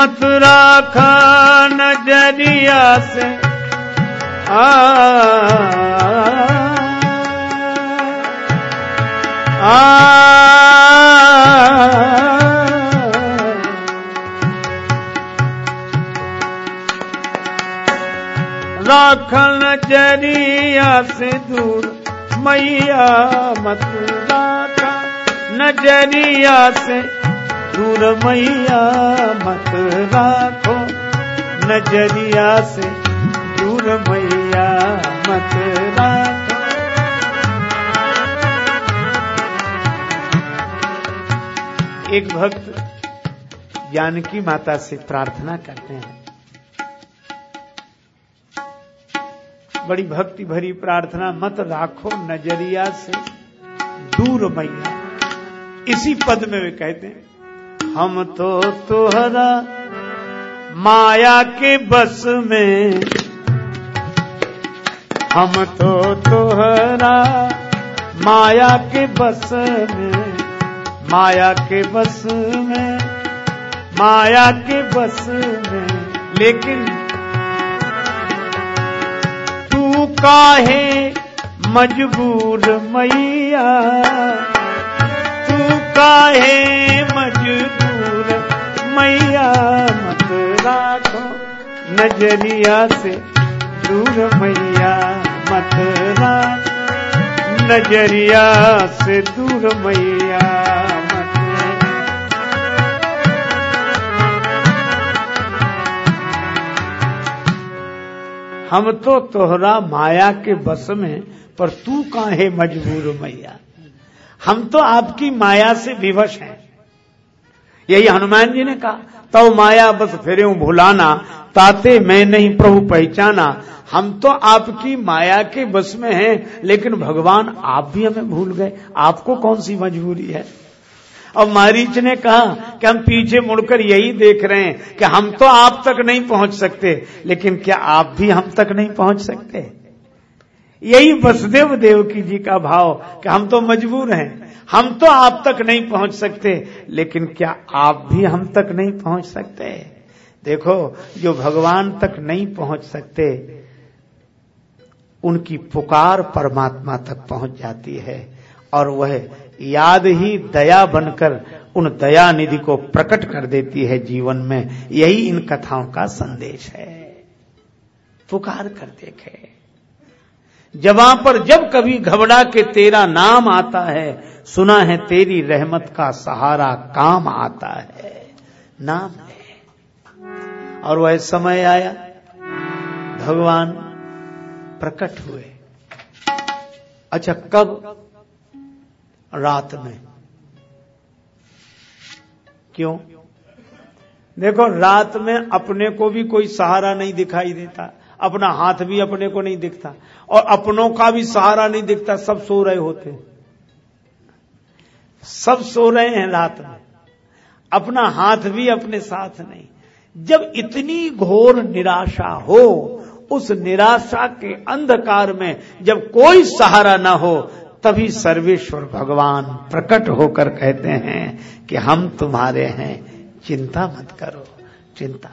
मत राखा नजरिया से। आ, राखन जरिया से दूर मैया मत राखा नजरिया से दूर मैया मत राखो। नज़रिया से दूर मैया मत राखो। एक भक्त जानकी माता से प्रार्थना करते हैं। बड़ी भक्ति भरी प्रार्थना, मत राखो नज़रिया से दूर मैया। इसी पद में वे कहते हैं हम तो तोहरा माया के बस में। हम तो तुहरा माया के बस में। माया के बस में, माया के बस में। लेकिन तू काहे मजबूर मैया? काहे मजबूर? मैया मत राखो। नज़रिया से दूर मैया मत राखो। नज़रिया से दूर मैया मत हम तो तोहरा माया के बस में, पर तू काहे मजबूर मैया? हम तो आपकी माया से विवश हैं। यही हनुमान जी ने कहा तो माया बस फिर भुलाना, ताते मैं नहीं प्रभु पहचाना। हम तो आपकी माया के बस में हैं, लेकिन भगवान आप भी हमें भूल गए। आपको कौन सी मजबूरी है? और मारीच ने कहा कि हम पीछे मुड़कर यही देख रहे हैं कि हम तो आप तक नहीं पहुँच सकते, लेकिन क्या आप भी हम तक नहीं पहुँच सकते? यही वसुदेव देवकी जी का भाव कि हम तो मजबूर हैं। हम तो आप तक नहीं पहुँच सकते, लेकिन क्या आप भी हम तक नहीं पहुँच सकते? देखो, जो भगवान तक नहीं पहुँच सकते, उनकी पुकार परमात्मा तक पहुँच जाती है। और वह याद ही दया बनकर उन दया निधि को प्रकट कर देती है जीवन में। यही इन कथाओं का संदेश है। पुकार कर देखे। जवां पर जब कभी घबरा के तेरा नाम आता है, सुना है तेरी रहमत का सहारा काम आता है। नाम है। और वह समय आया, भगवान प्रकट हुए। अच्छा कब? रात में। क्यों? देखो, रात में अपने को भी कोई सहारा नहीं दिखाई देता। अपना हाथ भी अपने को नहीं दिखता और अपनों का भी सहारा नहीं दिखता, सब सो रहे होते। सब सो रहे हैं रात में। अपना हाथ भी अपने साथ नहीं। जब इतनी घोर निराशा हो, उस निराशा के अंधकार में जब कोई सहारा न हो, तभी सर्वेश्वर भगवान प्रकट होकर कहते हैं कि हम तुम्हारे हैं। चिंता मत करो, चिंता।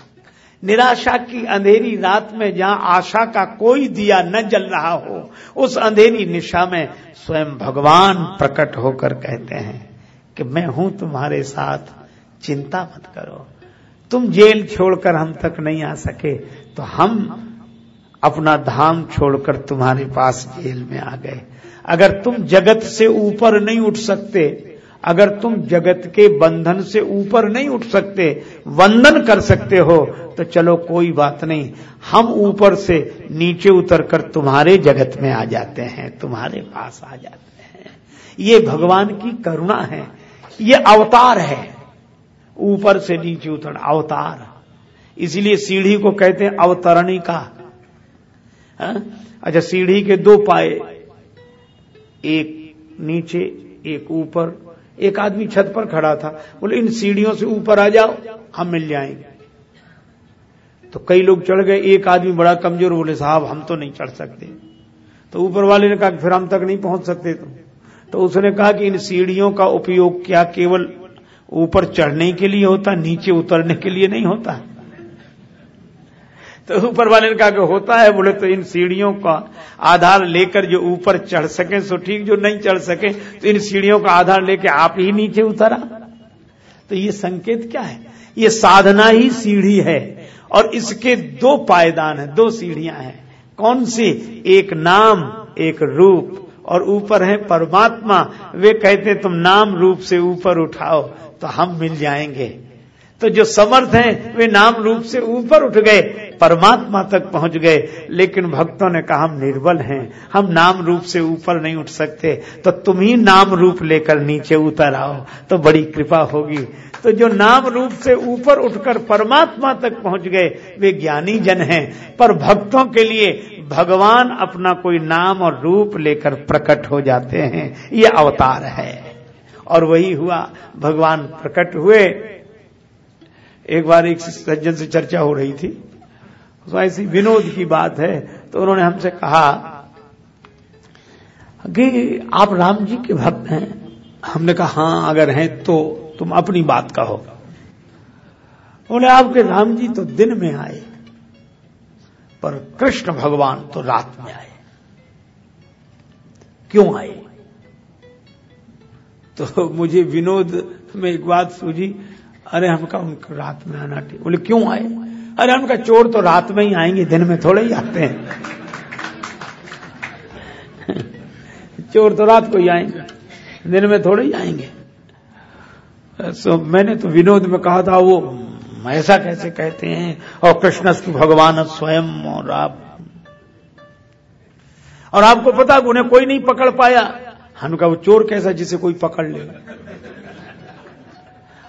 निराशा की अंधेरी रात में जहाँ आशा का कोई दिया न जल रहा हो, उस अंधेरी निशा में स्वयं भगवान प्रकट होकर कहते हैं कि मैं हूँ तुम्हारे साथ, चिंता मत करो। तुम जेल छोड़कर हम तक नहीं आ सके तो हम अपना धाम छोड़कर तुम्हारे पास जेल में आ गए। अगर तुम जगत से ऊपर नहीं उठ सकते अगर तुम जगत के बंधन से ऊपर नहीं उठ सकते, वंदन कर सकते हो तो चलो कोई बात नहीं। हम ऊपर से नीचे उतरकर तुम्हारे जगत में आ जाते हैं, तुम्हारे पास आ जाते हैं। ये भगवान की करुणा है, ये अवतार है। ऊपर से नीचे उतर, अवतार। इसलिए सीढ़ी को कहते हैं अवतरणी का हाँ? अच्छा सीढ़ी के दो पाए, एक नीचे, एक ऊपर एक आदमी छत पर खड़ा था। बोले, इन सीढ़ियों से ऊपर आ जाओ, हम मिल जाएँगे। तो कई लोग चढ़ गए। एक आदमी बड़ा कमज़ोर, बोले, साहब, हम तो नहीं चढ़ सकते। तो ऊपर वाले ने कहा फिर हम तक नहीं पहुँच सकते तुम। तो उसने कहा कि, इन सीढ़ियों का उपयोग क्या केवल ऊपर चढ़ने के लिए होता, नीचे उतरने के लिए नहीं होता? तो ऊपर वाले ने कहा कि होता है, बोले तो इन सीढ़ियों का आधार लेकर जो ऊपर चढ़ सके, सो ठीक, जो नहीं चढ़ सके तो इन सीढ़ियों का आधार लेकर आप ही नीचे उतरा। तो ये संकेत क्या है? ये साधना ही सीढ़ी है, और इसके दो पायदान है, दो सीढ़ियाँ हैं। कौन सी? एक नाम, एक रूप, और ऊपर है परमात्मा। वे कहते तुम नाम रूप से ऊपर उठाओ तो हम मिल जाएँगे। तो जो समर्थ हैं, वे नाम रूप से ऊपर उठ गए, परमात्मा तक पहुँच गए। लेकिन भक्तों ने कहा, हम निर्बल हैं, हम नाम रूप से ऊपर नहीं उठ सकते। तो तुम ही नाम रूप लेकर नीचे उतर आओ तो बड़ी कृपा होगी। तो जो नाम रूप से ऊपर उठकर परमात्मा तक पहुँच गए, वे ज्ञानी जन हैं। पर भक्तों के लिए भगवान अपना कोई नाम और रूप लेकर प्रकट हो जाते हैं। ये अवतार है। और वही हुआ, भगवान प्रकट हुए। एक बार एक सज्जन से चर्चा हो रही थी। तो ऐसी विनोद की बात है तो उन्होंने हमसे कहा कि आप राम जी के भक्त हैं। हमने कहा, हाँ, अगर हैं तो तुम अपनी बात कहो। बोले, आपके राम जी तो दिन में आए, पर कृष्ण भगवान तो रात में आए। क्यों आए? तो मुझे विनोद में एक बात सूझी अरे हम कहा उनको रात में आना ठीक बोले, क्यों आए? अरे उनका चोर तो रात में ही आएँगे, दिन में थोड़े ही आते हैं। [LAUGHS] चोर तो रात को ही आएँगे, दिन में थोड़े ही आएँगे। सो मैंने तो विनोद में कहा था, वो ऐसा कैसे कहते हैं? और कृष्ण की भगवान स्वयं और आप। और आपको पता, उन्हें कोई नहीं पकड़ पाया। हम कहा वो चोर कैसा जिसे कोई पकड़ ले।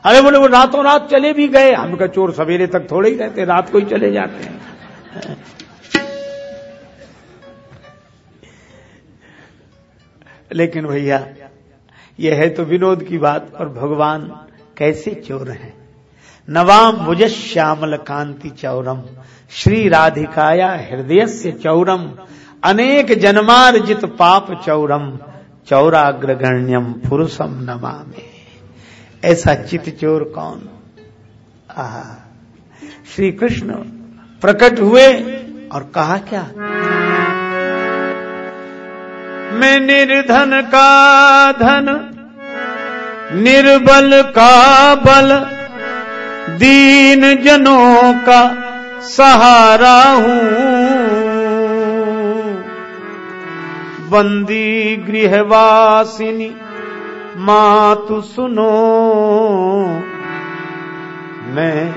अरे बोले, वो रातों रात चले भी गए। हम का चोर सवेरे तक थोड़े ही रहते, रात को ही चले जाते हैं। लेकिन भैया यह है तो विनोद की बात और भगवान कैसे चोर हैं? नवाम भुज श्यामल कांति चौरम, श्री राधिकाया हृदय से चौरम, अनेक जन्मार्जित पाप चौरम, चौराग्रगण्यम पुरुषम नमा में ऐसा चित चोर कौन? आहा श्री कृष्ण प्रकट हुए और कहा, क्या? मैं निर्धन का धन, निर्बल का बल, दीन जनों का सहारा हूँ। बंदी गृहवासिनी मातु सुनो। मैं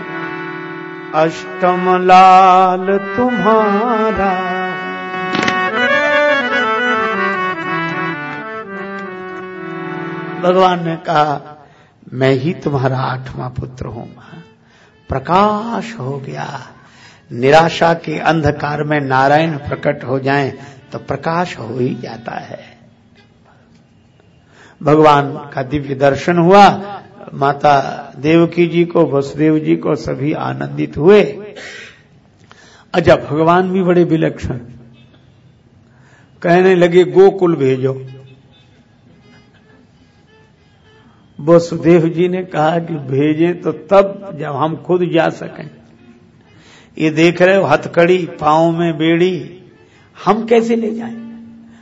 अष्टम लाल तुम्हारा। भगवान ने कहा, मैं ही तुम्हारा आठवां पुत्र हूँ प्रकाश हो गया। निराशा के अंधकार में नारायण प्रकट हो जाएँ तो प्रकाश हो ही जाता है। भगवान का दिव्य दर्शन हुआ। माता देवकी जी को, वसुदेव जी को सभी आनंदित हुए। अच्छा भगवान भी बड़े विलक्षण। कहने लगे, गोकुल भेजो। वसुदेव जी ने कहा कि भेजे तो तब जब हम खुद जा सकें। ये देख रहे हो, हथकड़ी पाओ में बेड़ी। हम कैसे ले जाए?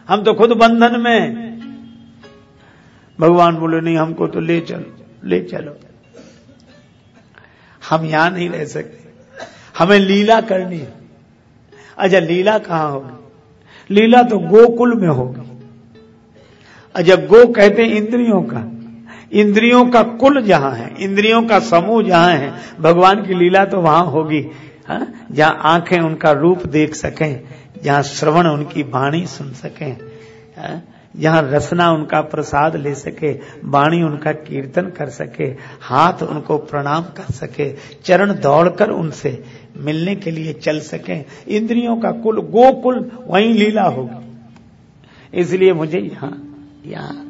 हम तो खुद बंधन में भगवान बोले, नहीं, हमको तो ले चलो ले चलो। हम यहाँ नहीं रह सकते। हमें लीला करनी है। अच्छा लीला कहाँ होगी? लीला तो गोकुल में होगी। अच्छा गो कहते हैं इंद्रियों का। इंद्रियों का कुल जहाँ है, इंद्रियों का समूह जहाँ है, भगवान की लीला तो वहाँ होगी। हाँ? जहाँ आँखें उनका रूप देख सकें, जहाँ श्रवण उनकी वाणी सुन सकें। हाँ? जहाँ रसना उनका प्रसाद ले सके, वाणी उनका कीर्तन कर सके, हाथ उनको प्रणाम कर सके, चरण दौड़कर उनसे मिलने के लिए चल सके। इंद्रियों का कुल, गोकुल वहीं लीला होगी। इसलिए मुझे यहाँ यहाँ,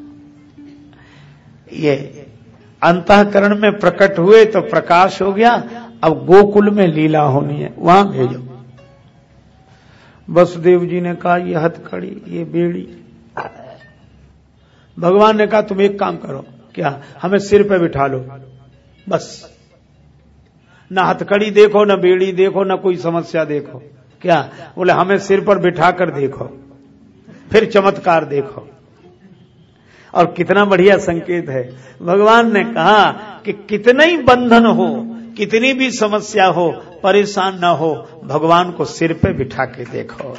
ये अंतकरण में प्रकट हुए तो प्रकाश हो गया, अब गोकुल में लीला होनी है, वहाँ भेजो। वसुदेव जी ने कहा, ये हथकड़ी, ये बेड़ी भगवान ने कहा, तुम एक काम करो। क्या? हमें सिर पे बिठा लो। बस। ना हथकड़ी देखो, ना बेड़ी देखो, ना कोई समस्या देखो। क्या? बोले, हमें सिर पर बिठा कर देखो, फिर चमत्कार देखो। और कितना बढ़िया संकेत है। भगवान ने कहा कि कितने ही बंधन हो, कितनी भी समस्या हो, परेशान न हो, भगवान को सिर पे बिठा के देखो।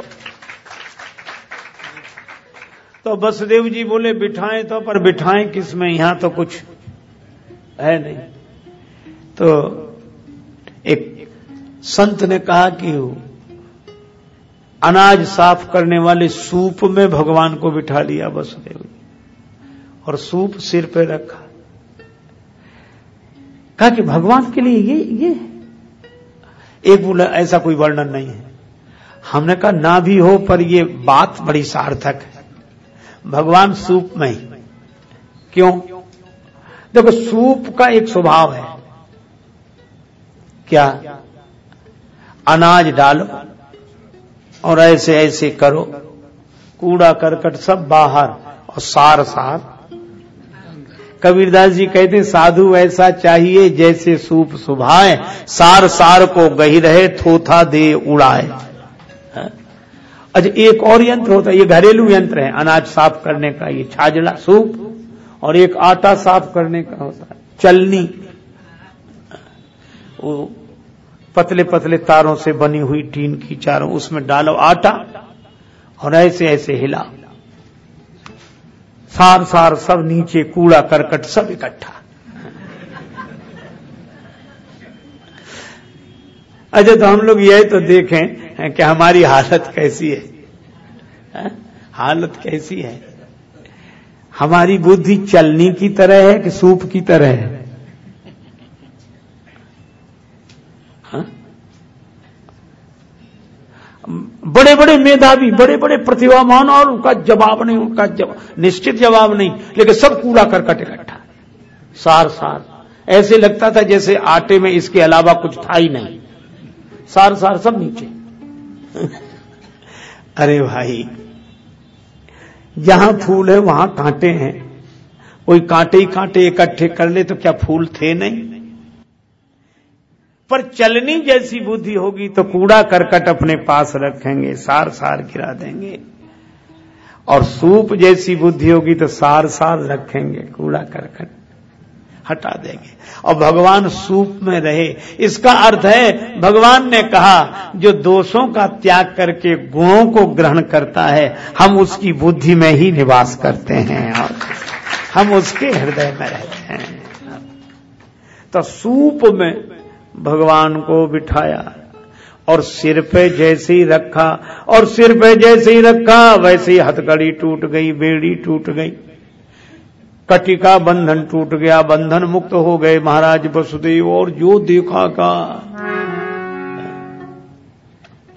तो बसदेव जी बोले, बिठाएँ तो पर बिठाएँ किसमें यहाँ तो कुछ है नहीं। तो एक संत ने कहा कि अनाज साफ़ करने वाले सूप में भगवान को बिठा लिया वसुदेव जी। और सूप सिर पे रखा। कहा कि भगवान के लिए ये ये एक बोला, ऐसा कोई वर्णन नहीं है। हमने कहा, ना भी हो, पर ये बात बड़ी सार्थक है। भगवान सूप में ही क्यों? देखो, सूप का एक स्वभाव है। क्या? अनाज डालो और ऐसे ऐसे करो। कूड़ा करकट सब बाहर और सार सार। कबीरदास जी कहते हैं, साधु ऐसा चाहिए जैसे सूप सुभाए, सार सार को गही रहे थोथा दे उड़ाए। अच्छा एक और यंत्र होता है, ये घरेलू यंत्र है। अनाज साफ़ करने का, ये छाजड़ा सूप, और एक आटा साफ़ करने का होता है। चलनी, वो पतले पतले तारों से बनी हुई टीन की चारों, उसमें डालो आटा और ऐसे ऐसे हिला। सार सार सब नीचे कूड़ा करकट सब इकट्ठा। अच्छा तो हम लोग यह तो देखें कि हमारी हालत कैसी है? हालत कैसी है? हमारी बुद्धि चलनी की तरह है कि सूप की तरह है? हा? बड़े बड़े मेधावी बड़े बड़े प्रतिभामान और उनका जवाब नहीं उनका जवाब, निश्चित जवाब नहीं लेकिन सब कूड़ा करकट इकट्ठा। सार सार ऐसे लगता था जैसे आटे में इसके अलावा कुछ था ही नहीं। सार सार सब नीचे। [LAUGHS] अरे भाई, जहाँ फूल है वहाँ कांटे हैं। कोई कांटे ही कांटे इकट्ठे कर ले तो क्या फूल थे नहीं? पर चलनी जैसी बुद्धि होगी तो कूड़ा करकट अपने पास रखेंगे, सार सार गिरा देंगे। और सूप जैसी बुद्धि होगी तो सार सार रखेंगे, कूड़ा करकट। हटा देंगे। और भगवान सूप में रहे। इसका अर्थ है, भगवान ने कहा, जो दोषों का त्याग करके गुणों को ग्रहण करता है, हम उसकी बुद्धि में ही निवास करते हैं और हम उसके हृदय में रहते हैं। तो सूप में भगवान को बिठाया और सिर पे जैसे ही रखा, और सिर पे जैसे ही रखा, वैसे ही हथकड़ी टूट गई, बेड़ी टूट गई। कटिका बंधन टूट गया, बंधन मुक्त हो गए महाराज वसुदेव, और जो देखा का।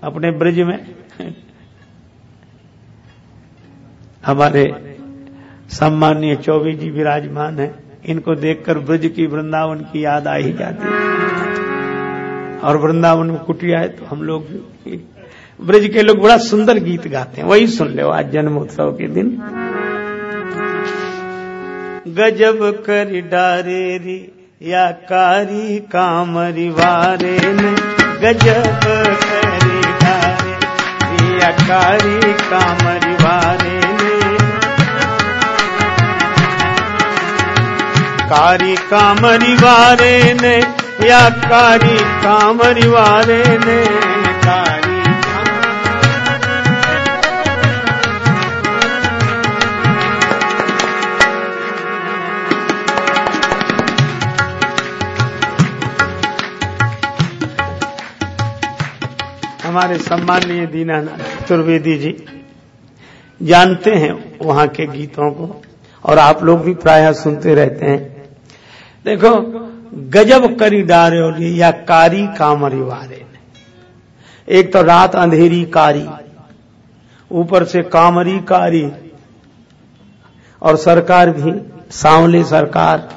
अपने ब्रज में हमारे सम्मान्य चौबे जी विराजमान है, इनको देखकर ब्रज की वृंदावन की याद आ ही जाती है। और वृंदावन में कुटिया है तो हम लोग ब्रज के लोग बड़ा सुंदर गीत गाते हैं, वही सुन लो आज जन्मोत्सव के दिन। गजब कर डारे रे, या कारी कामरी वारे ने। गजब करी डारे या कारी कामरी वारे ने। कारी कामरी वारे ने, या कारी कामरी वारे ने। कारी हमारे सम्माननीय दीनानाथ चतुर्वेदी जी, जानते हैं वहाँ के गीतों को, और आप लोग भी प्राय सुनते रहते हैं। देखो, गजब करी डारे या कारी कामरी वारे। एक तो रात अंधेरी कारी, ऊपर से कामरी कारी, और सरकार भी, सांवले सरकार।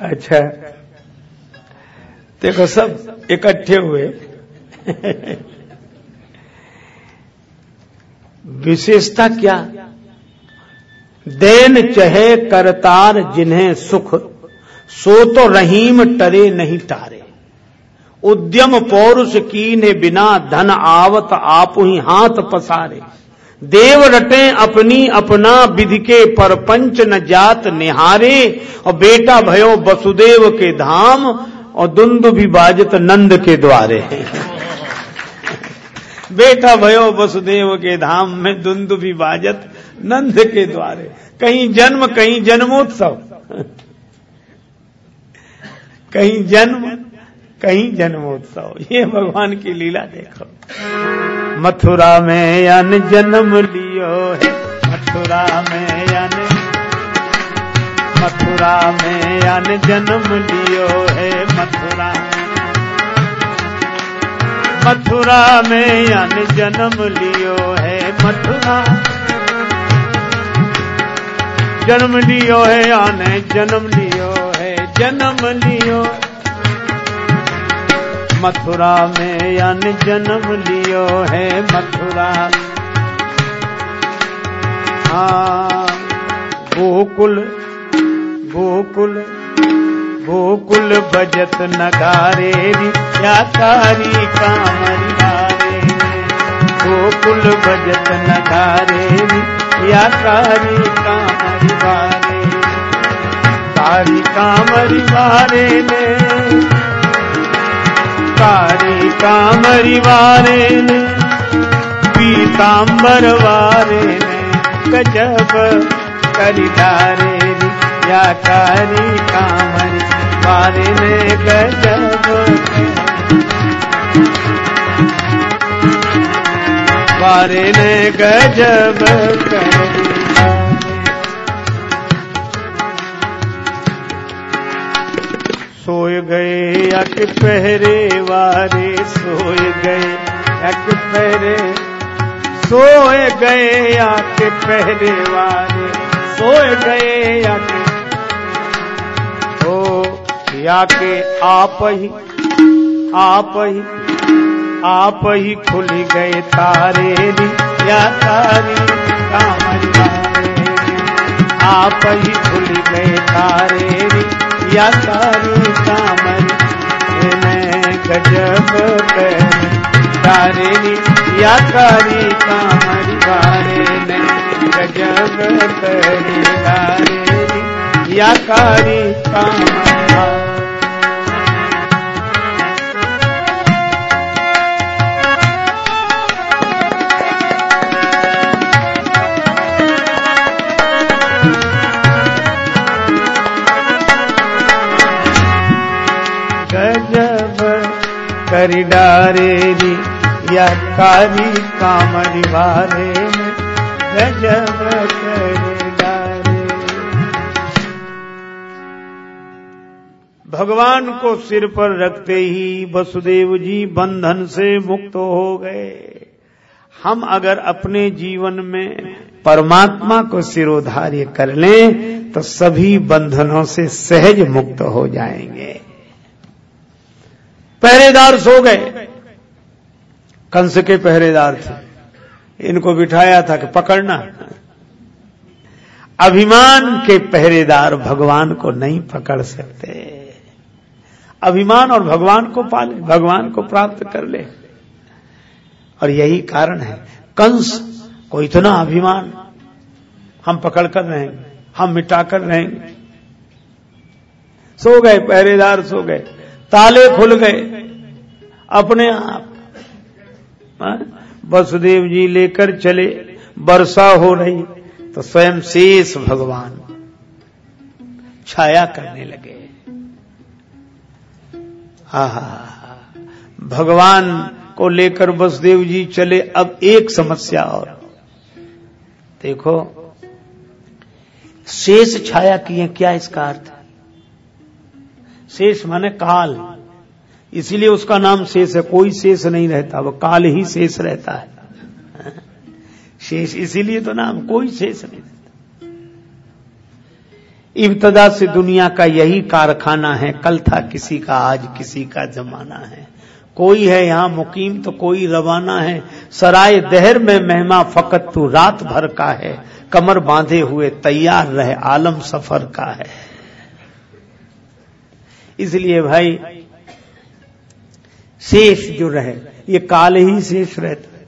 अच्छा देखो सब इकट्ठे हुए। विशेषता क्या? देन चहे करतार जिन्हें सुख, सो तो रहीम टरे नहीं टारे। उद्यम पौरुष की ने बिना धन आवत आप ही हाथ पसारे। देव रटे अपनी अपना विधि के परपंच न जात निहारे, और बेटा भयो वसुदेव के धाम और दुंद भी बाजत नंद के द्वारे। बेटा भयो वसुदेव के धाम में दुंद भी बाजत नंद के द्वारे। कहीं जन्म, कहीं जन्मोत्सव। कहीं जन्म, कहीं जन्मोत्सव। ये भगवान की लीला देखो। मथुरा में अन जन्म लियो है। मथुरा में मथुरा में अन जन्म लियो है मथुरा। मथुरा में अन जन्म लियो है मथुरा। जन्म लियो है आने जन्म लियो है, जन्म लियो। मथुरा में अन जन्म लियो है मथुरा। हाँ गोकुल गोकुल गोकुल बजत नगारे याकारी कामरियारे गोकुल बजत नगारे याकारी कामरिवारे कारी कामरिवारे ने कारी कामरिवारे ने पीताम्बर वारे ने, गजब करिदारे या कारी मारे ने गजब। बारे ने गजब सोए गए अक पहरे वारे, सोए गए अक पहरे। सोए गए आके पहरे वारे, सोए गए आके या के आप ही आप ही आप ही खुल गए तारे या तारी कामरी आप ही खुल गए तारे या तारी कामरी गजब तारे या तारी कामरी बारे ने गजब तारे या कारी कामरी करी डारेरी या कारी कामरी में गजब डारे भगवान को सिर पर रखते ही वसुदेव जी बंधन से मुक्त हो गए। हम अगर अपने जीवन में परमात्मा को सिरोधार्य कर लें तो सभी बंधनों से सहज मुक्त हो जाएँगे। पहरेदार सो गए। कंस के पहरेदार थे। इनको बिठाया था कि पकड़ना। अभिमान के पहरेदार भगवान को नहीं पकड़ सकते। अभिमान और भगवान को पाले, भगवान को प्राप्त कर ले। और यही कारण है। कंस को इतना अभिमान। हम पकड़ कर रहेंगे, हम मिटा कर रहेंगे। सो गए, पहरेदार सो गए। ताले खुल गए। अपने आप। हाँ? वसुदेव जी लेकर चले। वर्षा हो रही तो स्वयं शेष भगवान छाया करने लगे। हा भगवान को लेकर वसुदेव जी चले। अब एक समस्या और। देखो, शेष छाया किए, क्या इसका अर्थ शेष माने काल। इसीलिए उसका नाम शेष है, कोई शेष नहीं रहता, वो काल ही शेष रहता है। शेष इसीलिए तो नाम कोई शेष नहीं रहता। इब्तदा से दुनिया का यही कारखाना है, कल था किसी का, आज किसी का जमाना है। कोई है यहाँ मुकीम तो कोई रवाना है। सराय दहर में मेहमा फकत तू रात भर का है, कमर बांधे हुए तैयार रहे, आलम सफ़र का है। इसलिए भाई, शेष जो रहे, ये काल ही शेष रहता है।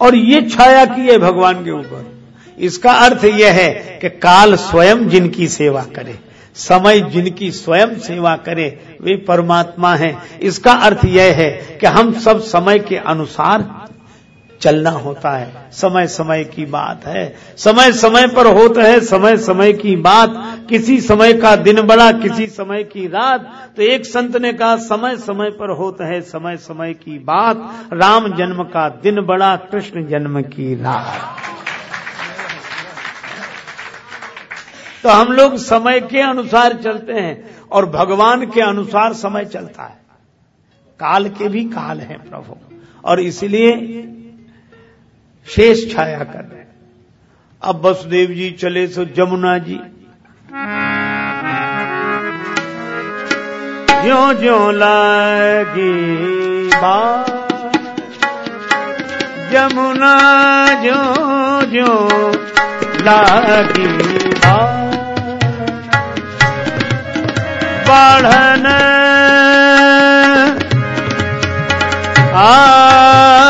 और ये छाया की है भगवान के ऊपर। इसका अर्थ यह है कि काल स्वयं जिनकी सेवा करे, समय जिनकी स्वयं सेवा करे, वे परमात्मा हैं। इसका अर्थ यह है कि हम सब समय के अनुसार चलना होता है। समय समय की बात है। समय समय पर होता है समय समय की बात। किसी समय का दिन बड़ा, किसी समय की रात। तो एक संत ने कहा समय समय पर होता है समय समय की बात। राम जन्म का दिन बड़ा, कृष्ण जन्म की रात। तो हम लोग समय के अनुसार चलते हैं और भगवान के अनुसार समय चलता है। काल के भी काल है प्रभु। और इसलिए शेष छाया कर रहे अब वसुदेव जी चले सो जमुना जी। ज्यो जो लगी जमुना ज्यो जो लागी बढ़न आ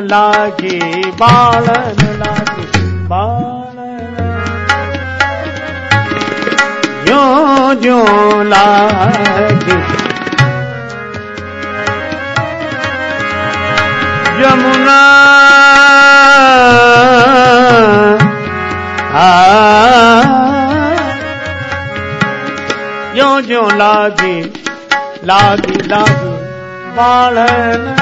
लागे बालन लागे बालन। जो जो लागे। जमुना यो जो लागे लागे लागे बालन।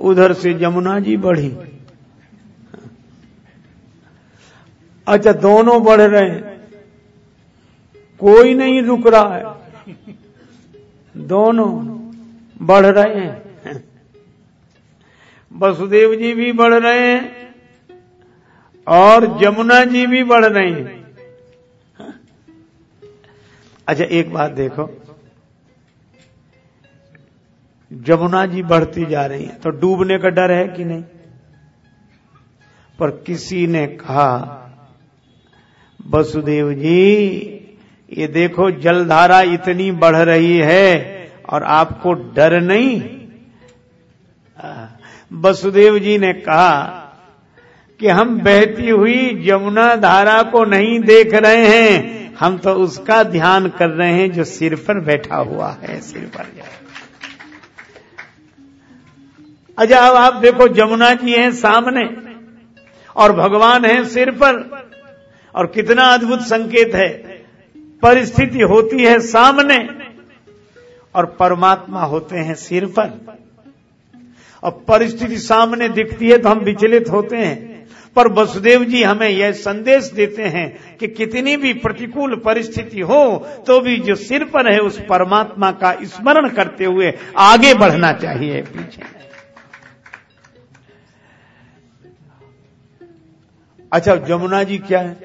उधर से जमुना जी बढ़ी। अच्छा दोनों बढ़ रहे हैं। कोई नहीं रुक रहा है। दोनों बढ़ रहे हैं। वसुदेव जी भी बढ़ रहे हैं और जमुना जी भी बढ़ रही हैं। अच्छा एक बात देखो। जमुना जी बढ़ती जा रही है। तो डूबने का डर है कि नहीं? पर किसी ने कहा, वसुदेव जी, ये देखो, जलधारा इतनी बढ़ रही है और आपको डर नहीं? वसुदेव जी ने कहा कि हम बहती हुई जमुना धारा को नहीं देख रहे हैं। हम तो उसका ध्यान कर रहे हैं जो सिर पर बैठा हुआ है, सिर पर। जाए अच्छा अब आप देखो जमुना जी हैं सामने और भगवान हैं सिर पर। और कितना अद्भुत संकेत है। परिस्थिति होती है सामने और परमात्मा होते हैं सिर पर। और परिस्थिति सामने दिखती है तो हम विचलित होते हैं। पर वसुदेव जी हमें यह संदेश देते हैं कि कितनी भी प्रतिकूल परिस्थिति हो तो भी जो सिर पर है उस परमात्मा का स्मरण करते हुए आगे बढ़ना चाहिए पीछे। अच्छा जमुना जी क्या है?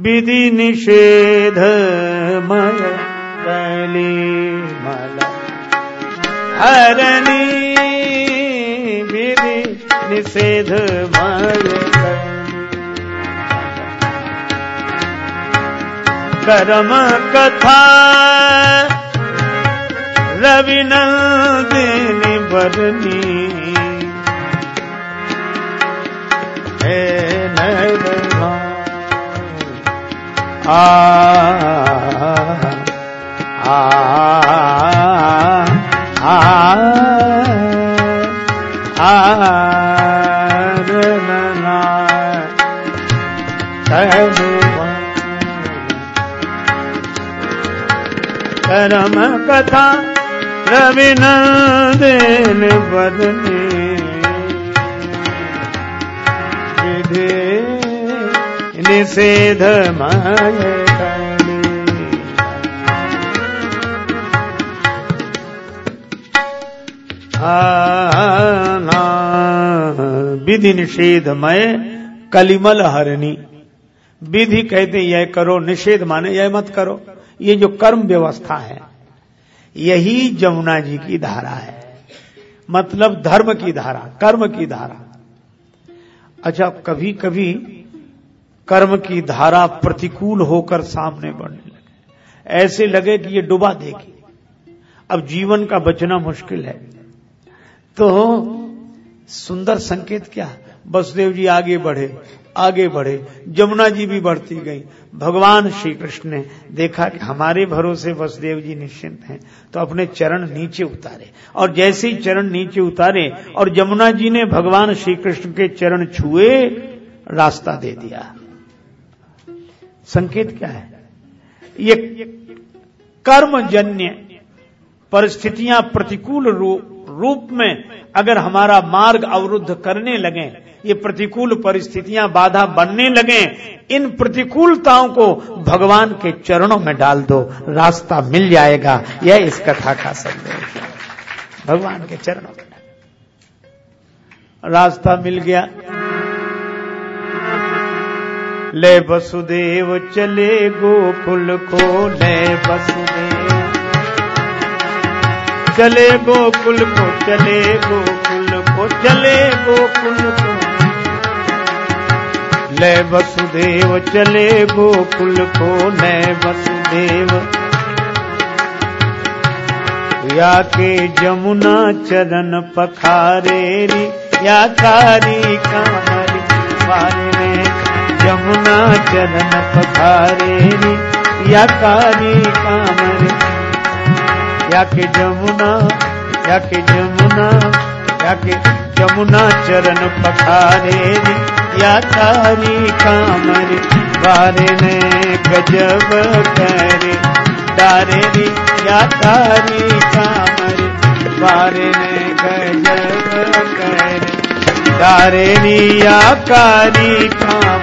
विधि निषेध मल मय मला। हरणी विधि निषेध मय कर्म कथा रविनंदिनी बरनी हे नरमा आ आ नना। करम कथा रविनंदन बदने। निषेध विधि निषेध मय कलिमल हरणी। विधि कहते यह करो, निषेध माने, यह मत करो। ये जो कर्म व्यवस्था है, यही जमुना जी की धारा है। मतलब धर्म की धारा, कर्म की धारा। अच्छा कभी कभी कर्म की धारा प्रतिकूल होकर सामने बढ़ने लगे। ऐसे लगे कि ये डुबा देगी। अब जीवन का बचना मुश्किल है। तो सुंदर संकेत क्या? वसुदेव जी आगे बढ़े आगे बढ़े। जमुना जी भी बढ़ती गई। भगवान श्री कृष्ण ने देखा कि हमारे भरोसे वसुदेव जी निश्चिंत हैं तो अपने चरण नीचे उतारे। और जैसे ही चरण नीचे उतारे और जमुना जी ने भगवान श्री कृष्ण के चरण छुए, रास्ता दे दिया। संकेत क्या है? ये कर्मजन्य परिस्थितियाँ प्रतिकूल रूप में अगर हमारा मार्ग अवरुद्ध करने लगे, ये प्रतिकूल परिस्थितियाँ बाधा बनने लगे, इन प्रतिकूलताओं को भगवान के चरणों में डाल दो, रास्ता मिल जाएगा। यह इस कथा का संदेश भगवान के चरणों में। रास्ता मिल गया। ले वसुदेव चले गोकुल को, ले वसुदेव। चले गोकुल को, चले गोकुल को, चले गोकुल को। ले वसुदेव चले गोकुल को, ले वसुदेव। या के जमुना चरण पखारेरी या कारी कामरी जमुना चरण पखारेरी या कारी कामरी। याके जमुना याके जमुना याके जमुना चरण पखारे या तारी कामर। बारे ने गजब करे, डारे री, या तारी कामर। बारे ने गजब करे, डारे री, या कारी कामर।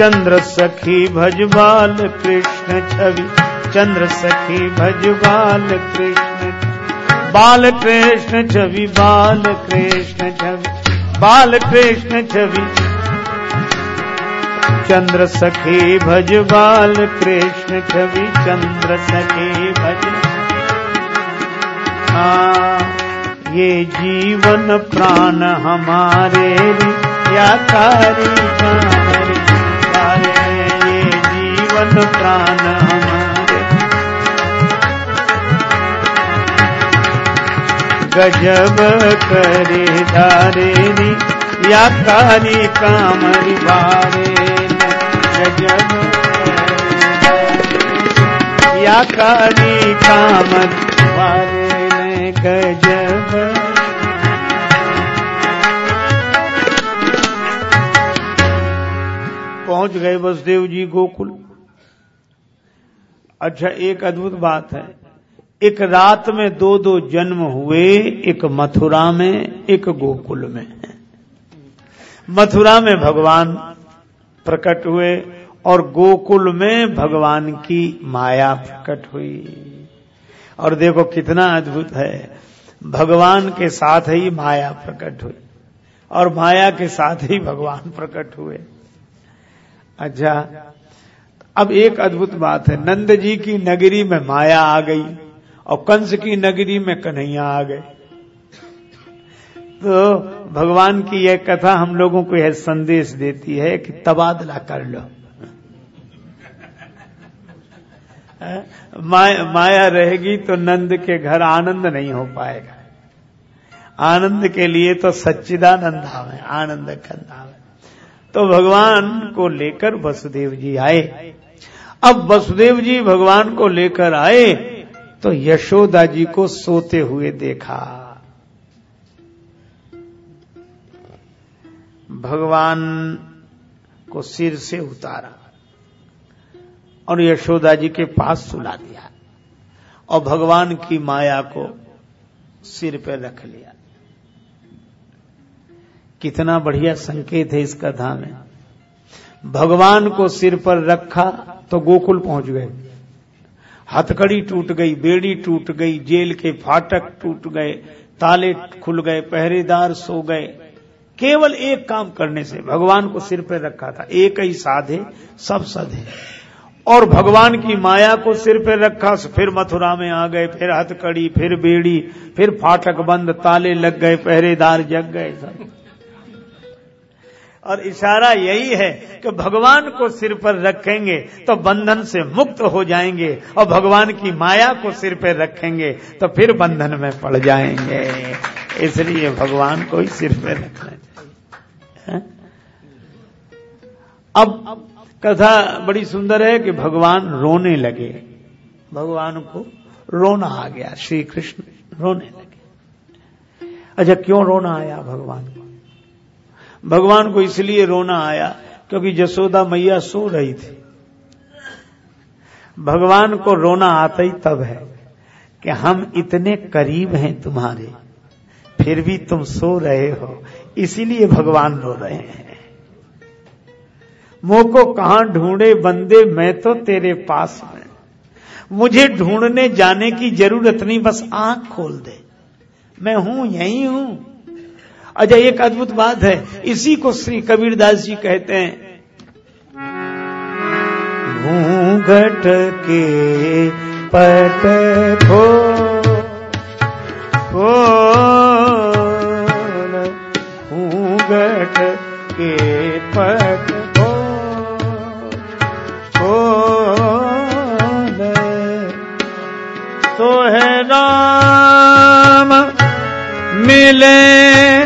चंद्र सखी भजबाल कृष्ण छवि। चंद्र सखी भजबाल कृष्ण बाल कृष्ण छवि, बाल कृष्ण छवि। बाल कृष्ण छवि। चंद्र सखी भज बाल कृष्ण छवि। चंद्र सखी भज ये जीवन प्राण हमारे या कारी हमारे ये जीवन प्राण हमारे। गजब करे नी, या कारी कामरी बारे गजब या कारी कामरी ने। गजब पहुँच गए वसुदेव जी गोकुल। अच्छा एक अद्भुत बात है। एक रात में दो दो जन्म हुए, एक मथुरा में, एक गोकुल में। मथुरा में भगवान प्रकट हुए और गोकुल में भगवान की माया प्रकट हुई। और देखो कितना अद्भुत है, भगवान के साथ ही माया प्रकट हुई और माया के साथ ही भगवान प्रकट हुए। अच्छा अब एक अद्भुत बात है नंद जी की नगरी में माया आ गई और कंस की नगरी में कन्हैया आ गए। तो भगवान की यह कथा हम लोगों को यह संदेश देती है कि तबादला कर लो। माया, माया रहेगी तो नंद के घर आनंद नहीं हो पाएगा। आनंद के लिए तो सच्चिदानंद आवे आनंद है तो भगवान को लेकर वसुदेव जी आए। अब वसुदेव जी भगवान को लेकर आए तो यशोदा जी को सोते हुए देखा। भगवान को सिर से उतारा और यशोदा जी के पास सुला दिया और भगवान की माया को सिर पर रख लिया। कितना बढ़िया संकेत है इस कथा में। भगवान को सिर पर रखा तो गोकुल पहुँच गए। हथकड़ी टूट गई, बेड़ी टूट गई, जेल के फाटक टूट गए, ताले खुल गए, पहरेदार सो गए। केवल एक काम करने से भगवान को सिर पर रखा था। एक ही साधे सब सधे और भगवान की माया को सिर पर रखा फिर मथुरा में आ गए, फिर हथकड़ी, फिर बेड़ी, फिर फाटक बंद, ताले लग गए, पहरेदार जग गए सब। और इशारा यही है कि भगवान को सिर पर रखेंगे तो बंधन से मुक्त हो जाएँगे और भगवान की माया को सिर पर रखेंगे तो फिर बंधन में पड़ जाएँगे। इसलिए भगवान को ही सिर पर रखना चाहिए। अब कथा बड़ी सुंदर है कि भगवान रोने लगे। भगवान को रोना आ गया श्री कृष्ण रोने लगे। अच्छा क्यों रोना आया भगवान को? भगवान को इसलिए रोना आया क्योंकि जसोदा मैया सो रही थी। भगवान को रोना आता ही तब है कि हम इतने करीब हैं तुम्हारे, फिर भी तुम सो रहे हो, इसीलिए भगवान रो रहे हैं। मुँह को कहा ढूंढे बंदे, मैं तो तेरे पास में। मुझे ढूँढने जाने की ज़रूरत नहीं, बस आँख खोल दे। मैं हूँ, यही हूँ। अच्छा एक अद्भुत बात है। इसी को श्री कबीरदास जी कहते हैं। घूंघट के पट खो घूंघट के पट तो है राम, मिले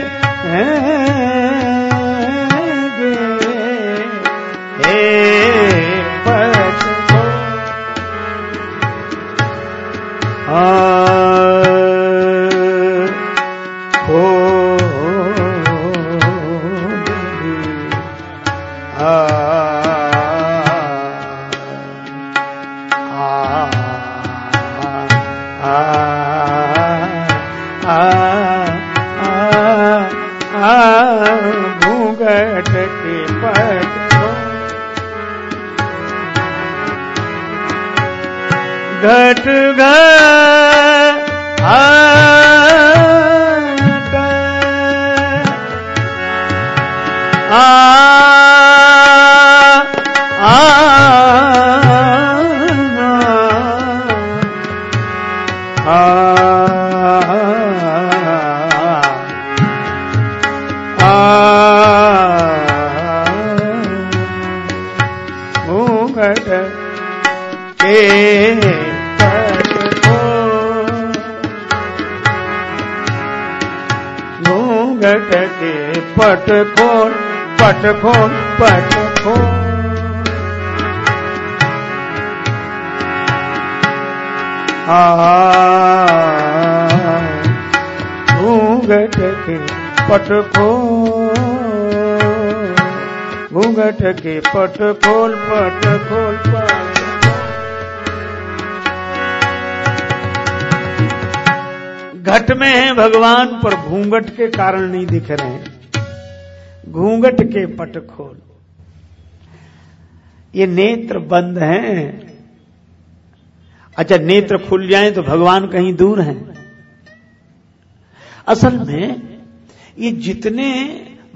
पट खोल पट खोल घूंघट के पट खोल, घूंघट के पट खोल पट खोल, पट। घट में है भगवान, पर घूंघट के कारण नहीं दिख रहे हैं। घूंघट के पट खोल। ये नेत्र बंद हैं। अच्छा नेत्र खुल जाए तो भगवान कहीं दूर हैं। असल में, ये जितने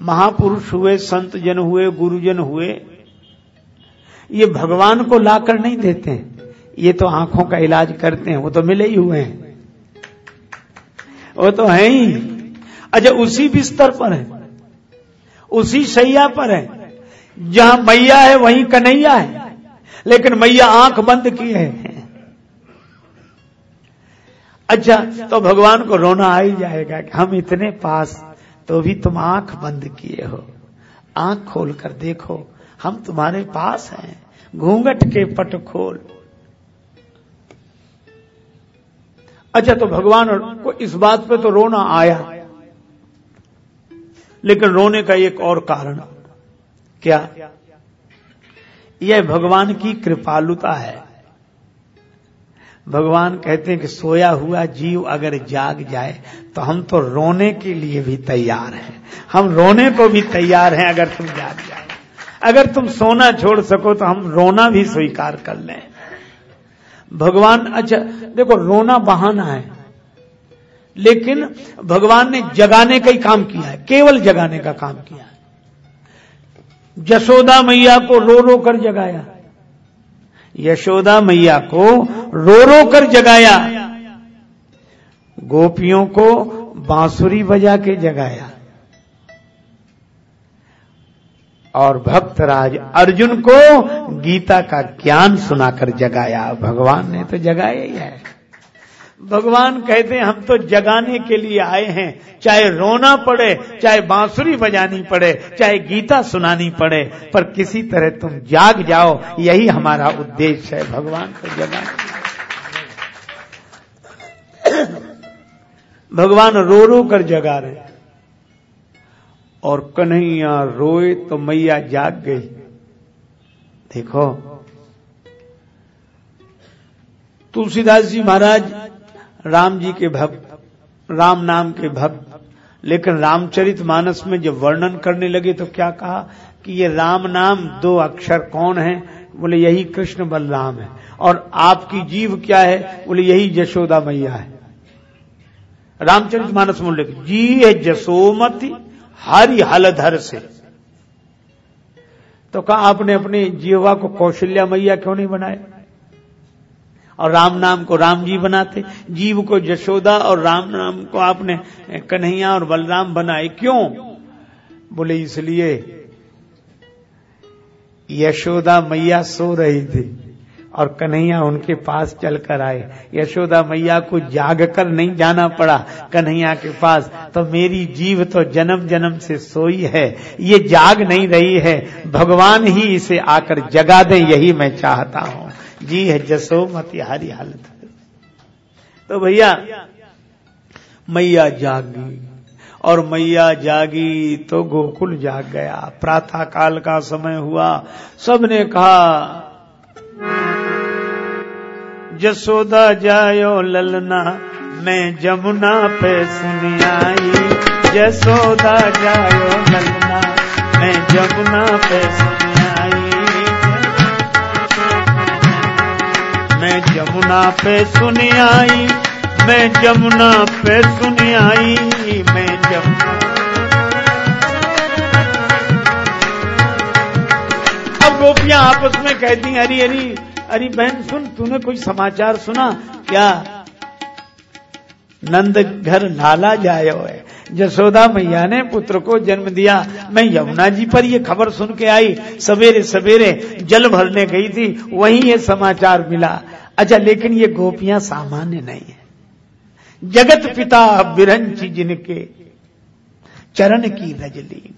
महापुरुष हुए, संत जन हुए, गुरुजन हुए, ये भगवान को लाकर नहीं देते हैं। ये तो आँखों का इलाज करते हैं, वो तो मिले ही हुए हैं। वो तो है ही। अच्छा उसी बिस्तर पर है। उसी सैया पर है। जहाँ मैया है, वहीं कन्हैया है। लेकिन मैया आँख बंद किए है। अच्छा तो भगवान को रोना आ ही जाएगा कि हम इतने पास तो भी तुम आँख बंद किए हो। आँख खोल कर देखो, हम तुम्हारे पास हैं। घूंघट के पट खोल। अच्छा तो भगवान को इस बात पे तो रोना आया। लेकिन रोने का एक और कारण क्या? यह भगवान की कृपालुता है। भगवान कहते हैं कि सोया हुआ जीव अगर जाग जाए तो हम तो रोने के लिए भी तैयार हैं। हम रोने को भी तैयार हैं अगर तुम जाग जाए। अगर तुम सोना छोड़ सको तो हम रोना भी स्वीकार कर लें। भगवान अच्छा देखो, रोना बहाना है। लेकिन भगवान ने जगाने का ही काम किया है, केवल जगाने का काम किया है। जसोदा मैया को रो रो कर जगाया। यशोदा मैया को रो रो कर जगाया। गोपियों को बांसुरी बजा के जगाया। और भक्तराज अर्जुन को गीता का ज्ञान सुनाकर जगाया। भगवान ने तो जगाया ही है। भगवान कहते हैं, हम तो जगाने के लिए आए हैं। चाहे रोना पड़े, चाहे बांसुरी बजानी पड़े, चाहे गीता सुनानी पड़े, पर किसी तरह तुम जाग जाओ, यही हमारा उद्देश्य है, भगवान को जगाने। भगवान रो रो कर जगा रहे और कन्हैया रोए तो मैया जाग गई। देखो, तुलसीदास जी महाराज राम जी के भक्त, राम नाम के भक्त। लेकिन रामचरित मानस में जब वर्णन करने लगे तो क्या कहा कि ये राम नाम दो अक्षर कौन है? बोले, यही कृष्ण बलराम है। और आपकी जीव क्या है? बोले, यही जशोदा मैया है। रामचरित मानस में उल्लेख, जी है जसोमती हरि हलधर से। तो कहा, आपने अपनी जीवा को कौशल्या मैया क्यों नहीं बनाया? और राम नाम को राम जी बनाते। जीव को जशोदा और राम नाम को आपने कन्हैया और बलराम बनाए। क्यों? बोले, इसलिए यशोदा मैया सो रही थी और कन्हैया उनके पास चलकर आए। यशोदा मैया को जाग कर नहीं जाना पड़ा कन्हैया के पास। तो मेरी जीव तो जन्म जन्म से सोई है। ये जाग नहीं रही है। भगवान ही इसे आकर जगा दे, यही मैं चाहता हूँ। जी है, जसो मत हरी हालत तो भैया, मैया जागी, और मैया जागी तो गोकुल जाग गया। प्रातः काल का समय हुआ। सबने कहा, जसोदा जायो ललना, मैं जमुना पे सुनी आई जसोदा जायो ललना, मैं जमुना पे सुनी मैं जमुना पे सुनी आई मैं जमुना पे सुनी आई मैं जमुना। अब गोपियाँ आपस में कहती अरे अरे अरे बहन, सुन, तूने कोई समाचार सुना? क्या? नंद घर लाला जायो है। जसोदा मैया ने पुत्र को जन्म दिया। मैं यमुना जी पर ये खबर सुन के आई। सवेरे सवेरे जल भरने गई थी वहीं ये समाचार मिला। अच्छा लेकिन ये गोपियाँ सामान्य नहीं है। जगत पिता बिरंच जिनके चरण की रजलीन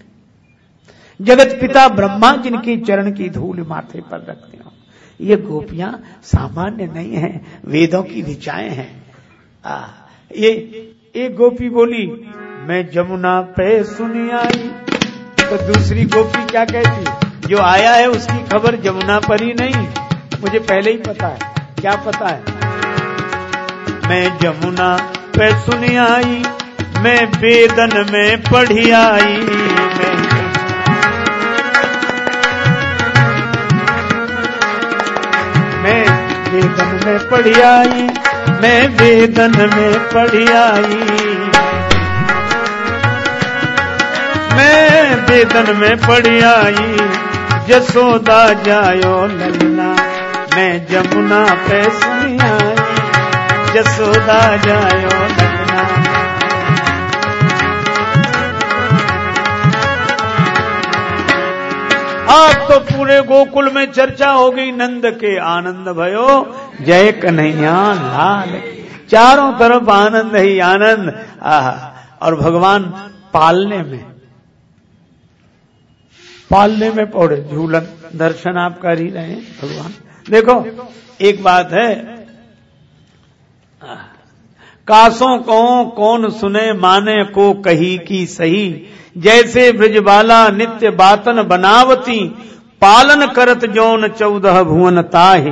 जगत पिता ब्रह्मा जिनके चरण की धूल माथे पर रखते हो। ये गोपियाँ सामान्य नहीं है वेदों की ऋचाएँ हैं। आ, ये एक गोपी बोली मैं जमुना पे सुनी आई। तो दूसरी गोपी क्या कहती? जो आया है उसकी खबर जमुना पर ही नहीं। मुझे पहले ही पता है। क्या पता है? मैं जमुना पे सुनी आई, मैं वेदन में पढ़ी आई। मैं मैं वेदन में पढ़ी आई, मैं वेदन में पढ़ी आई। मैं वेदन में पढ़ी आई जसोदा जायो ललना मैं जमुना पे सुनी आई जसोदा जायो ललना आप तो पूरे गोकुल में चर्चा हो गई, नंद के आनंद भयो। जय कन्हैया लाल चारों तरफ़ आनंद ही आनंद। आह, और भगवान पालने में पालने में पौड़े, झूलन, दर्शन आप कर ही रहे भगवान। देखो, एक बात है। कासों को कौन सुने, माने को कही की सही। जैसे ब्रजबाला नित्य बातन बनावती, पालन करत जौन चौदह भुवन ताहि।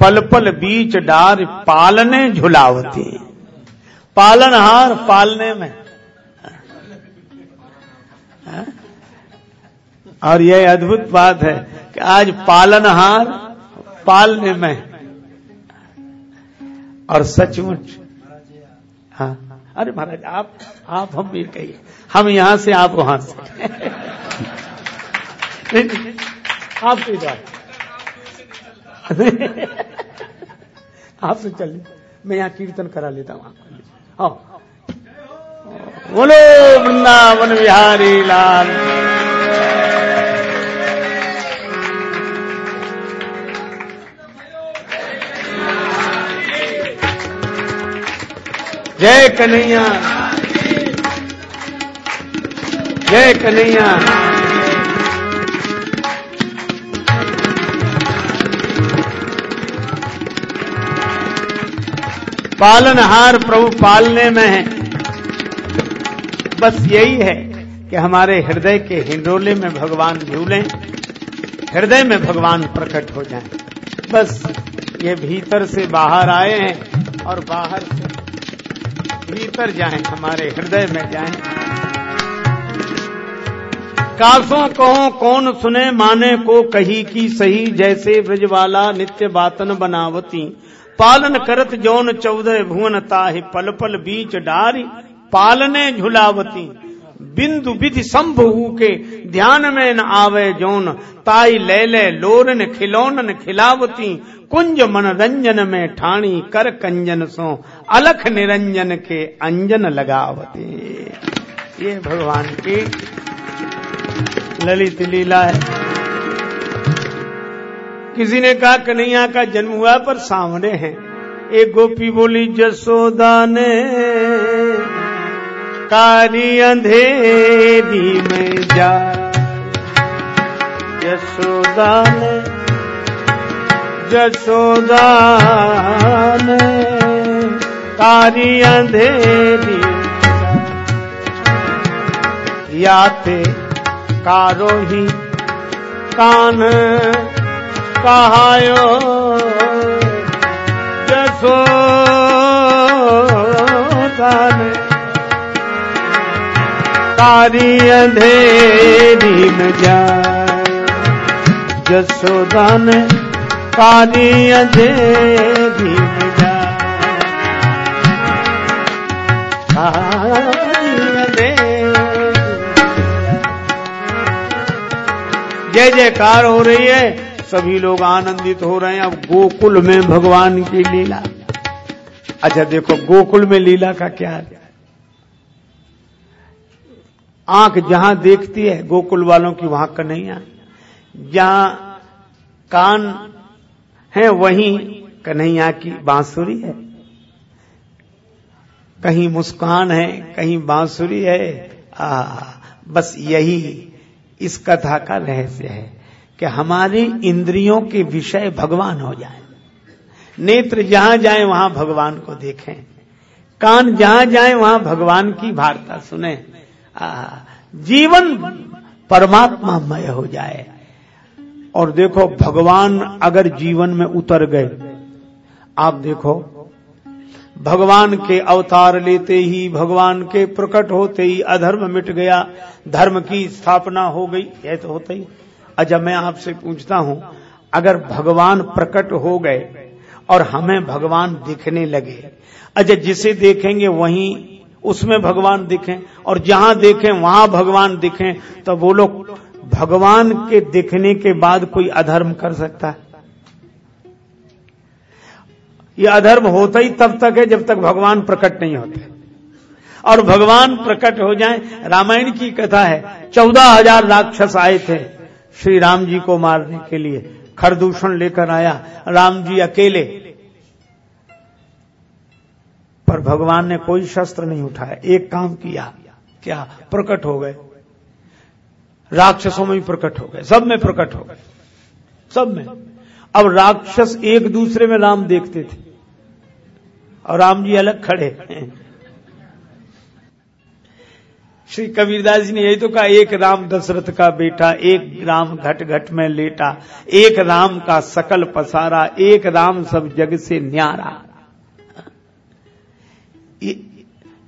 पल पल बीच डार पालने झुलावती। पालनहार पालने में। और यह अद्भुत बात है कि आज पालनहार पालने में। और सचमुच हाँ अरे महाराज, आप आप हम भी कहिए, हम यहाँ से, आप वहाँ से। आपकी बात। आपसे चलिए, मैं यहाँ कीर्तन करा लेता हूँ आपको। हाँ बोलो, वृंदावन बिहारी लाल। जय कन्हैया। जय कन्हैया। पालनहार प्रभु पालने में है। बस यही है कि हमारे हृदय के हिंडोले में भगवान झूले, हृदय में भगवान प्रकट हो जाएँ। बस ये भीतर से बाहर आए हैं और बाहर से भीतर जाएँ, हमारे हृदय में जाएँ। कासों कहो, कौन सुने, माने को कही की सही, जैसे ब्रजवाला नित्य बातन बनावती। पालन करत जौन चौदह भुवन ताहि, पल पल बीच डारी, पालने झुलावती। बिंदु विधि संभु के ध्यान में न आवे जौन, ताई ले ले लोरन खिलौनन खिलावती, कुंज मनरंजन में ठाणी कर कंजन सो, अलख निरंजन के अंजन लगावती। ये भगवान की ललित लीला है। किसी ने कहा, कन्हैया का जन्म हुआ पर सामने है। एक गोपी बोली, जसोदा ने कारी अंधेरी में जा। जसोदा ने जसोदा ने कारी अंधेरी याते कारो ही कान कहायो। तारी अंधेरी में जाए। जसोदान तारी अंधेरी में जाए। जय जयकार हो रही है। सभी लोग आनंदित हो रहे हैं। अब गोकुल में भगवान की लीला। अच्छा देखो, गोकुल में लीला का क्या है? आँख जहाँ देखती है गोकुल वालों की वहाँ कन्हैया। जहाँ कान है वहीं कन्हैया की बांसुरी है। कहीं मुस्कान है कहीं बांसुरी है। आ, बस यही इस कथा का रहस्य है कि हमारी इंद्रियों के विषय भगवान हो जाए। नेत्र जहाँ जाए वहाँ भगवान को देखें। कान जहाँ जाए वहाँ भगवान की वार्ता सुने। जीवन परमात्मा मय हो जाए। और देखो, भगवान अगर जीवन में उतर गए, आप देखो, भगवान के अवतार लेते ही, भगवान के प्रकट होते ही अधर्म मिट गया, धर्म की स्थापना हो गई, यह तो होता ही। अच्छा मैं आपसे पूछता हूँ, अगर भगवान प्रकट हो गए और हमें भगवान दिखने लगे अच्छा जिसे देखेंगे वहीं उसमें भगवान दिखें और जहाँ देखें, वहाँ भगवान दिखें तो वो लोग भगवान के दिखने के बाद कोई अधर्म कर सकता है। ये अधर्म होता ही तब तक है जब तक भगवान प्रकट नहीं होते। और भगवान प्रकट हो जाए, रामायण की कथा है, चौदह हज़ार राक्षस आए थे श्री राम जी को मारने के लिए, खरदूषण लेकर आया, राम जी अकेले पर भगवान ने कोई शस्त्र नहीं उठाया। एक काम किया, क्या? प्रकट हो गए। राक्षसों में भी प्रकट हो गए। सब में प्रकट हो गए। सब में। अब राक्षस एक दूसरे में राम देखते थे। और राम जी अलग खड़े श्री कबीरदास जी ने यही तो कहा, एक राम दशरथ का बेटा, एक राम घट घट में लेटा, एक राम का सकल पसारा, एक राम सब जग से न्यारा।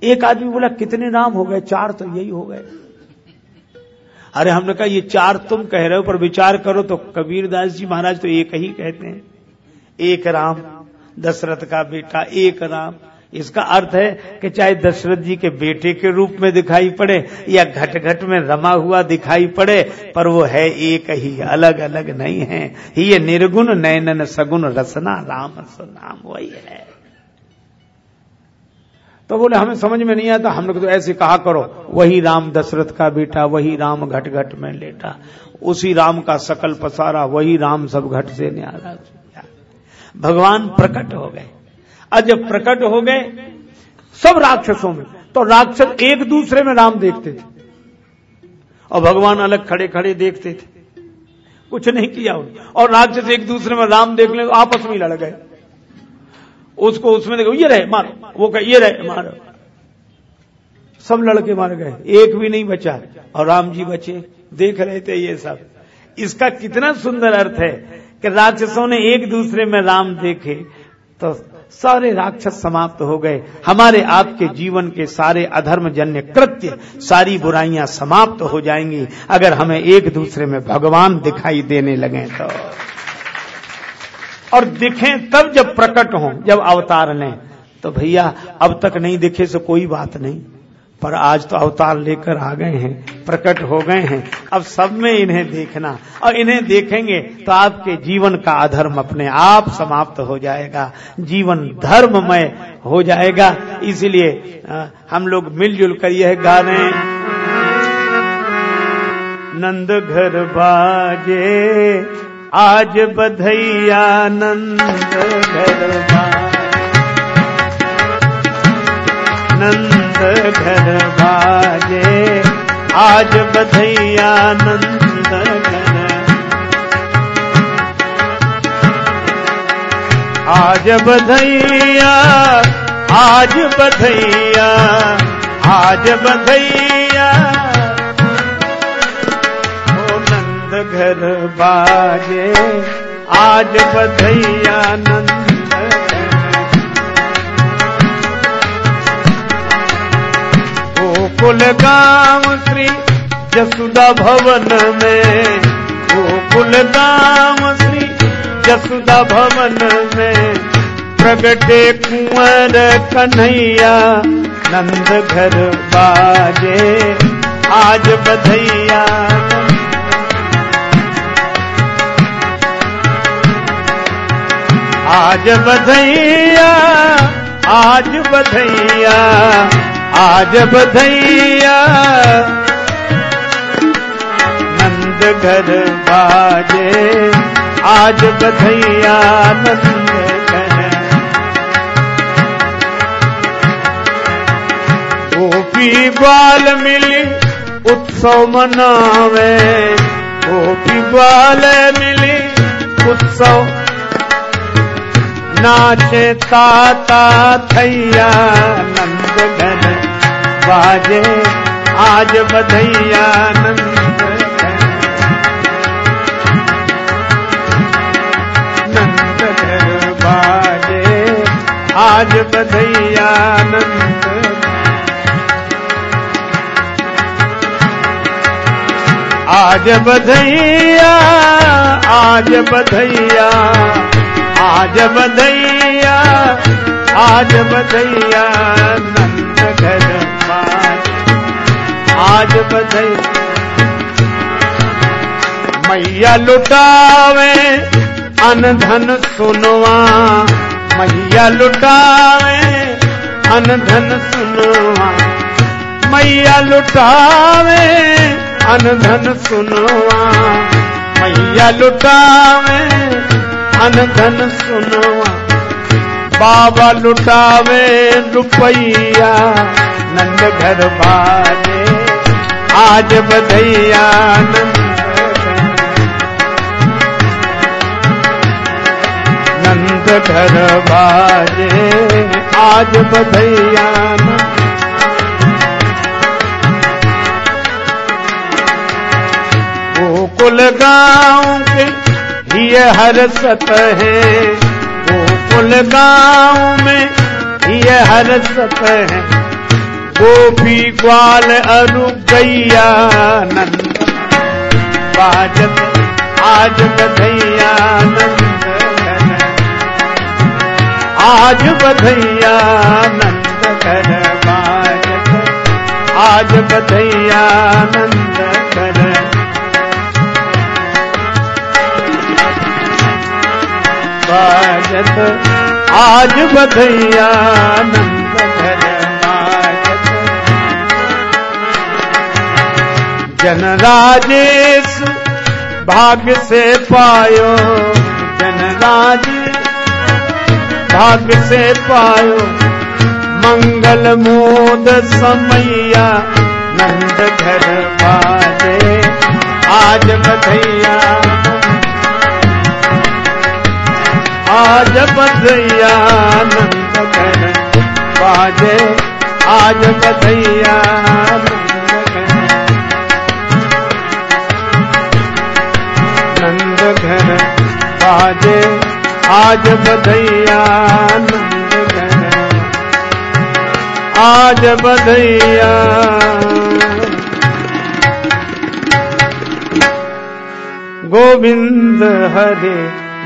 एक आदमी बोला, कितने राम हो गए? चार तो यही हो गए। अरे, हमने कहा, ये चार तुम कह रहे हो, पर विचार करो तो कबीरदास जी महाराज तो एक ही कहते हैं। एक राम, दशरथ का बेटा, एक राम। इसका अर्थ है कि चाहे दशरथ जी के बेटे के रूप में दिखाई पड़े या घट घट में रमा हुआ दिखाई पड़े, पर वो है एक ही अलग अलग नहीं है। ये निर्गुण नयनन सगुण रसना, राम नाम वही है। तो बोले, हमें समझ में नहीं आता हम लोग तो ऐसे कहा करो। वही राम दशरथ का बेटा, वही राम घट घट में लेटा। उसी राम का सकल पसारा, वही राम सब घट से न्यारा भगवान प्रकट हो गए। और जब प्रकट हो गए, सब राक्षसों में तो राक्षस एक दूसरे में राम देखते थे। और भगवान अलग खड़े खड़े देखते थे। कुछ नहीं किया और राक्षस एक दूसरे में राम देख ले तो आपस में लड़ गए। उसको उसमें देखो, ये रहे, मारो। वो कह, ये रहे, मारो। सब लड़के मार गए, एक भी नहीं बचा। और राम जी बचे, देख रहे थे ये सब। इसका कितना सुंदर अर्थ है कि राक्षसों ने एक दूसरे में राम देखे तो सारे राक्षस समाप्त हो गए। हमारे आपके जीवन के सारे अधर्म जन्य कृत्य, सारी बुराइयाँ समाप्त हो जाएँगी। अगर हमें एक दूसरे में भगवान दिखाई देने लगे तो। और दिखें तब जब प्रकट हो, जब अवतार लें। तो भैया, अब तक नहीं दिखे तो कोई बात नहीं। पर आज तो अवतार लेकर आ गए हैं, प्रकट हो गए हैं। अब सब में इन्हें देखना। और इन्हें देखेंगे तो आपके जीवन का अधर्म अपने आप समाप्त हो जाएगा। जीवन धर्ममय हो जाएगा। इसलिए हम लोग मिलजुल कर यह गा रहे नंद घर बाजे आज बधैया नंद नंद घर बाजे आज बधैया नंद घर आज बधैया आज बधैया आज बधैया घर बाजे, आज बधैया नंद गोकुल गाँव श्री जसुदा भवन में गोकुल गाँव श्री जसुदा भवन में, प्रगटे कुंवर कन्हैया नंद घर बाजे, आज बधैया आज बधैया आज बधैया आज बधैया। नंद घर बाजे, आज बधैया नंद घर गोपी ग्वाल मिली, उत्सव मनावे। गोपी ग्वाल मिली, उत्सव नाचे ताता थैया नंद घर बाजे आज बधैया नंद नंद बाजे आज बधैया नंद आज बधैया आज बधैया आज बधैया आज बधैया नंद घर आज बधैया, मैया लुटावे अन धन सुनवा। मैया लुटावे अन धन सुनवा। मैया लुटावे अन धन सुनवा। मैया लुटावे अन धन सुनवा। बाबा लुटावे रुपैया, नंद घर बाजे। आज बधैया नंद घर। बाजे, आज बधैया गोकुल गाँव के ये हर सत है। गोकुल गाँव में ये हर सत है। गोपी ग्वाल अरु गैया नंद। बाजत आज बधैया नंद आज बधैया नंद कर बाजत। आज बधैया नंद कर बाजत आज बधैया नंद घर बाजत जन राजेश भाग्य से पायो, जन राजेश भाग्य से पायो। मंगल मोद समैया नंद घर बाजे आज बधैया आज बधैया नंद घर बाजे आज बधैया नंद घर बाजे आज बधैया नंद आज बधैया गोविंद हरे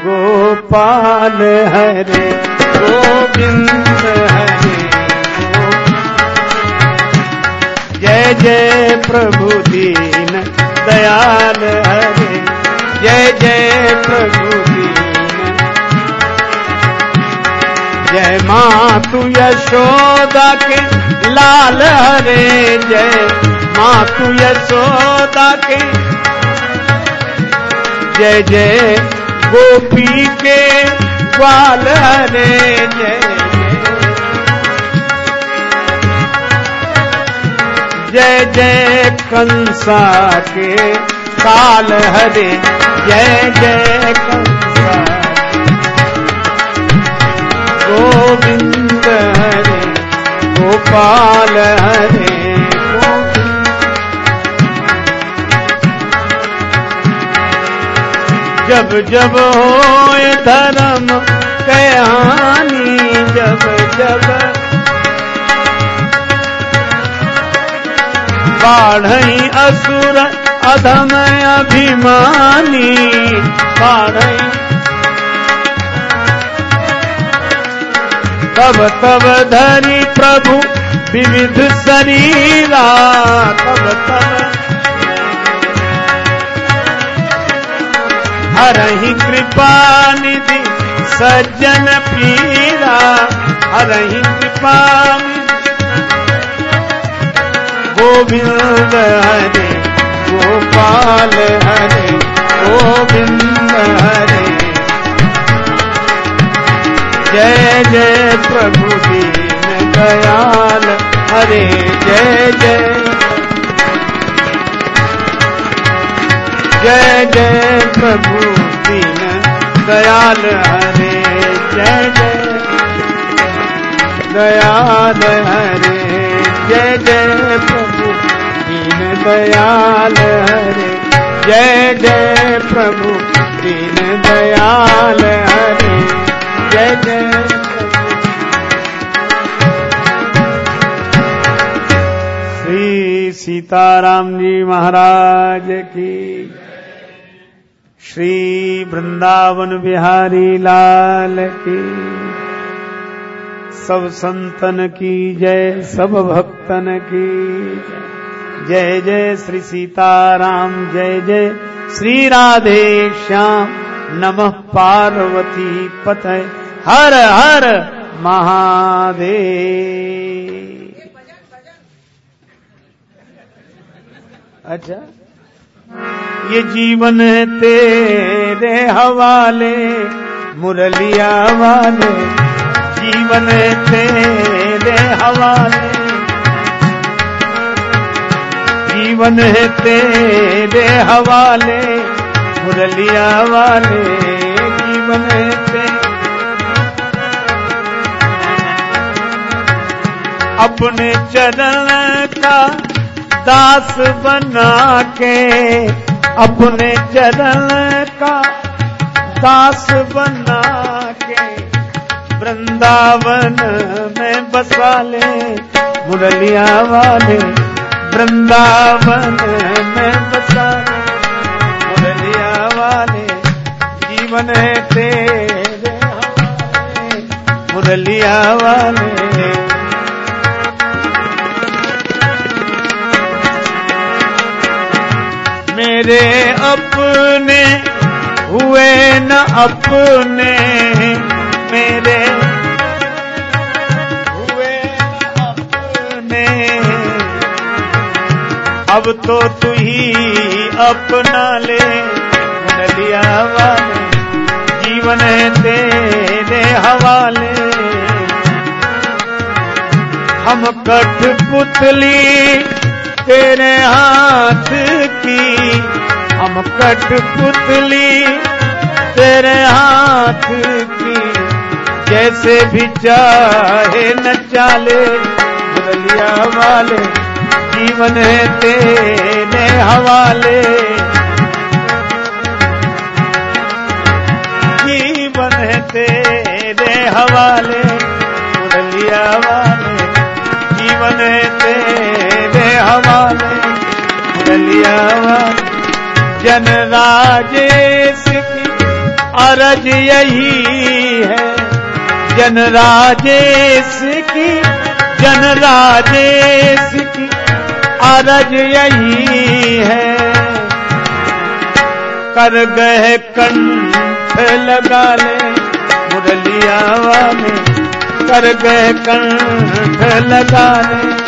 गोपाल हरे, गोविंद हरे। जय जय प्रभु दीन दयाल हरे। जय जय प्रभु दीन। जय माँ तू यशोदा के लाल हरे। जय माँ तू यशोदा के। जय जय गोपी के ग्वाल हरे जय। जय जय कंसा के काल हरे। जय जय कंसा। गोविंद हरे, गोपाल हरे। जब जब हो धर्म कहानी जब जब बाढ़ई असुर अधम अभिमानी, बाढ़ई। तब तब धरी प्रभु विविध शरीरा, तब तब हरहि कृपा निधि, सज्जन पीरा हरहि कृपा। गोविंद हरे, गोपाल हरे, गोविंद हरे। जय जय प्रभु दीन दयाल हरे, जय जय। जय जय प्रभु दीन दयाल हरे, जय जय। दयाल हरे, जय जय प्रभु दीन दयाल हरे। जय जय प्रभु दीन दयाल हरे। जय जय श्री सीताराम जी महाराज की श्री वृंदावन बिहारी लाल की। सब संतन की जय, सब भक्तन की जय। जय श्री सीताराम, जय जय श्री राधे श्याम। नमः पार्वती पथ हर हर महादेव। अच्छा। ये जीवन तेरे हवाले, मुरलिया वाले। जीवन तेरे हवाले। जीवन है तेरे हवाले, मुरलिया वाले। जीवन है अपने चरण का दास बना के अपने चरण का दास बना के वृंदावन में बसा ले, मुरलिया वाले वृंदावन में बसा ले, मुरलिया वाले जीवन तेरे मुरलिया वाले मेरे अपने, हुए न अपने, मेरे, हुए अपने। अब तो तू ही अपना ले नलिया वाले, जीवन है तेरे हवाले। हम कठपुतली तेरे हाथ की हम कठपुतली तेरे हाथ की, जैसे भी चाहे न चाले मुरलिया वाले, जीवन है तेरे हवाले। जीवन है तेरे हवाले मुरलिया वाले, जीवन है तेरे हवाले वाले जन राजेश की अरज यही है। जन राजेश की जन राजेश की अरज यही है। कर गए कंठ लगा ले मुरलिया वाले कर गए कंठ लगा ले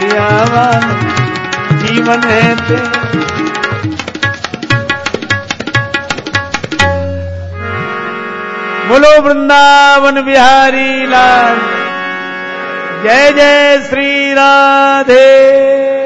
मुरलिया जीवन है तेरे बोलो वृंदावन बिहारी लाल। जय जय श्री राधे।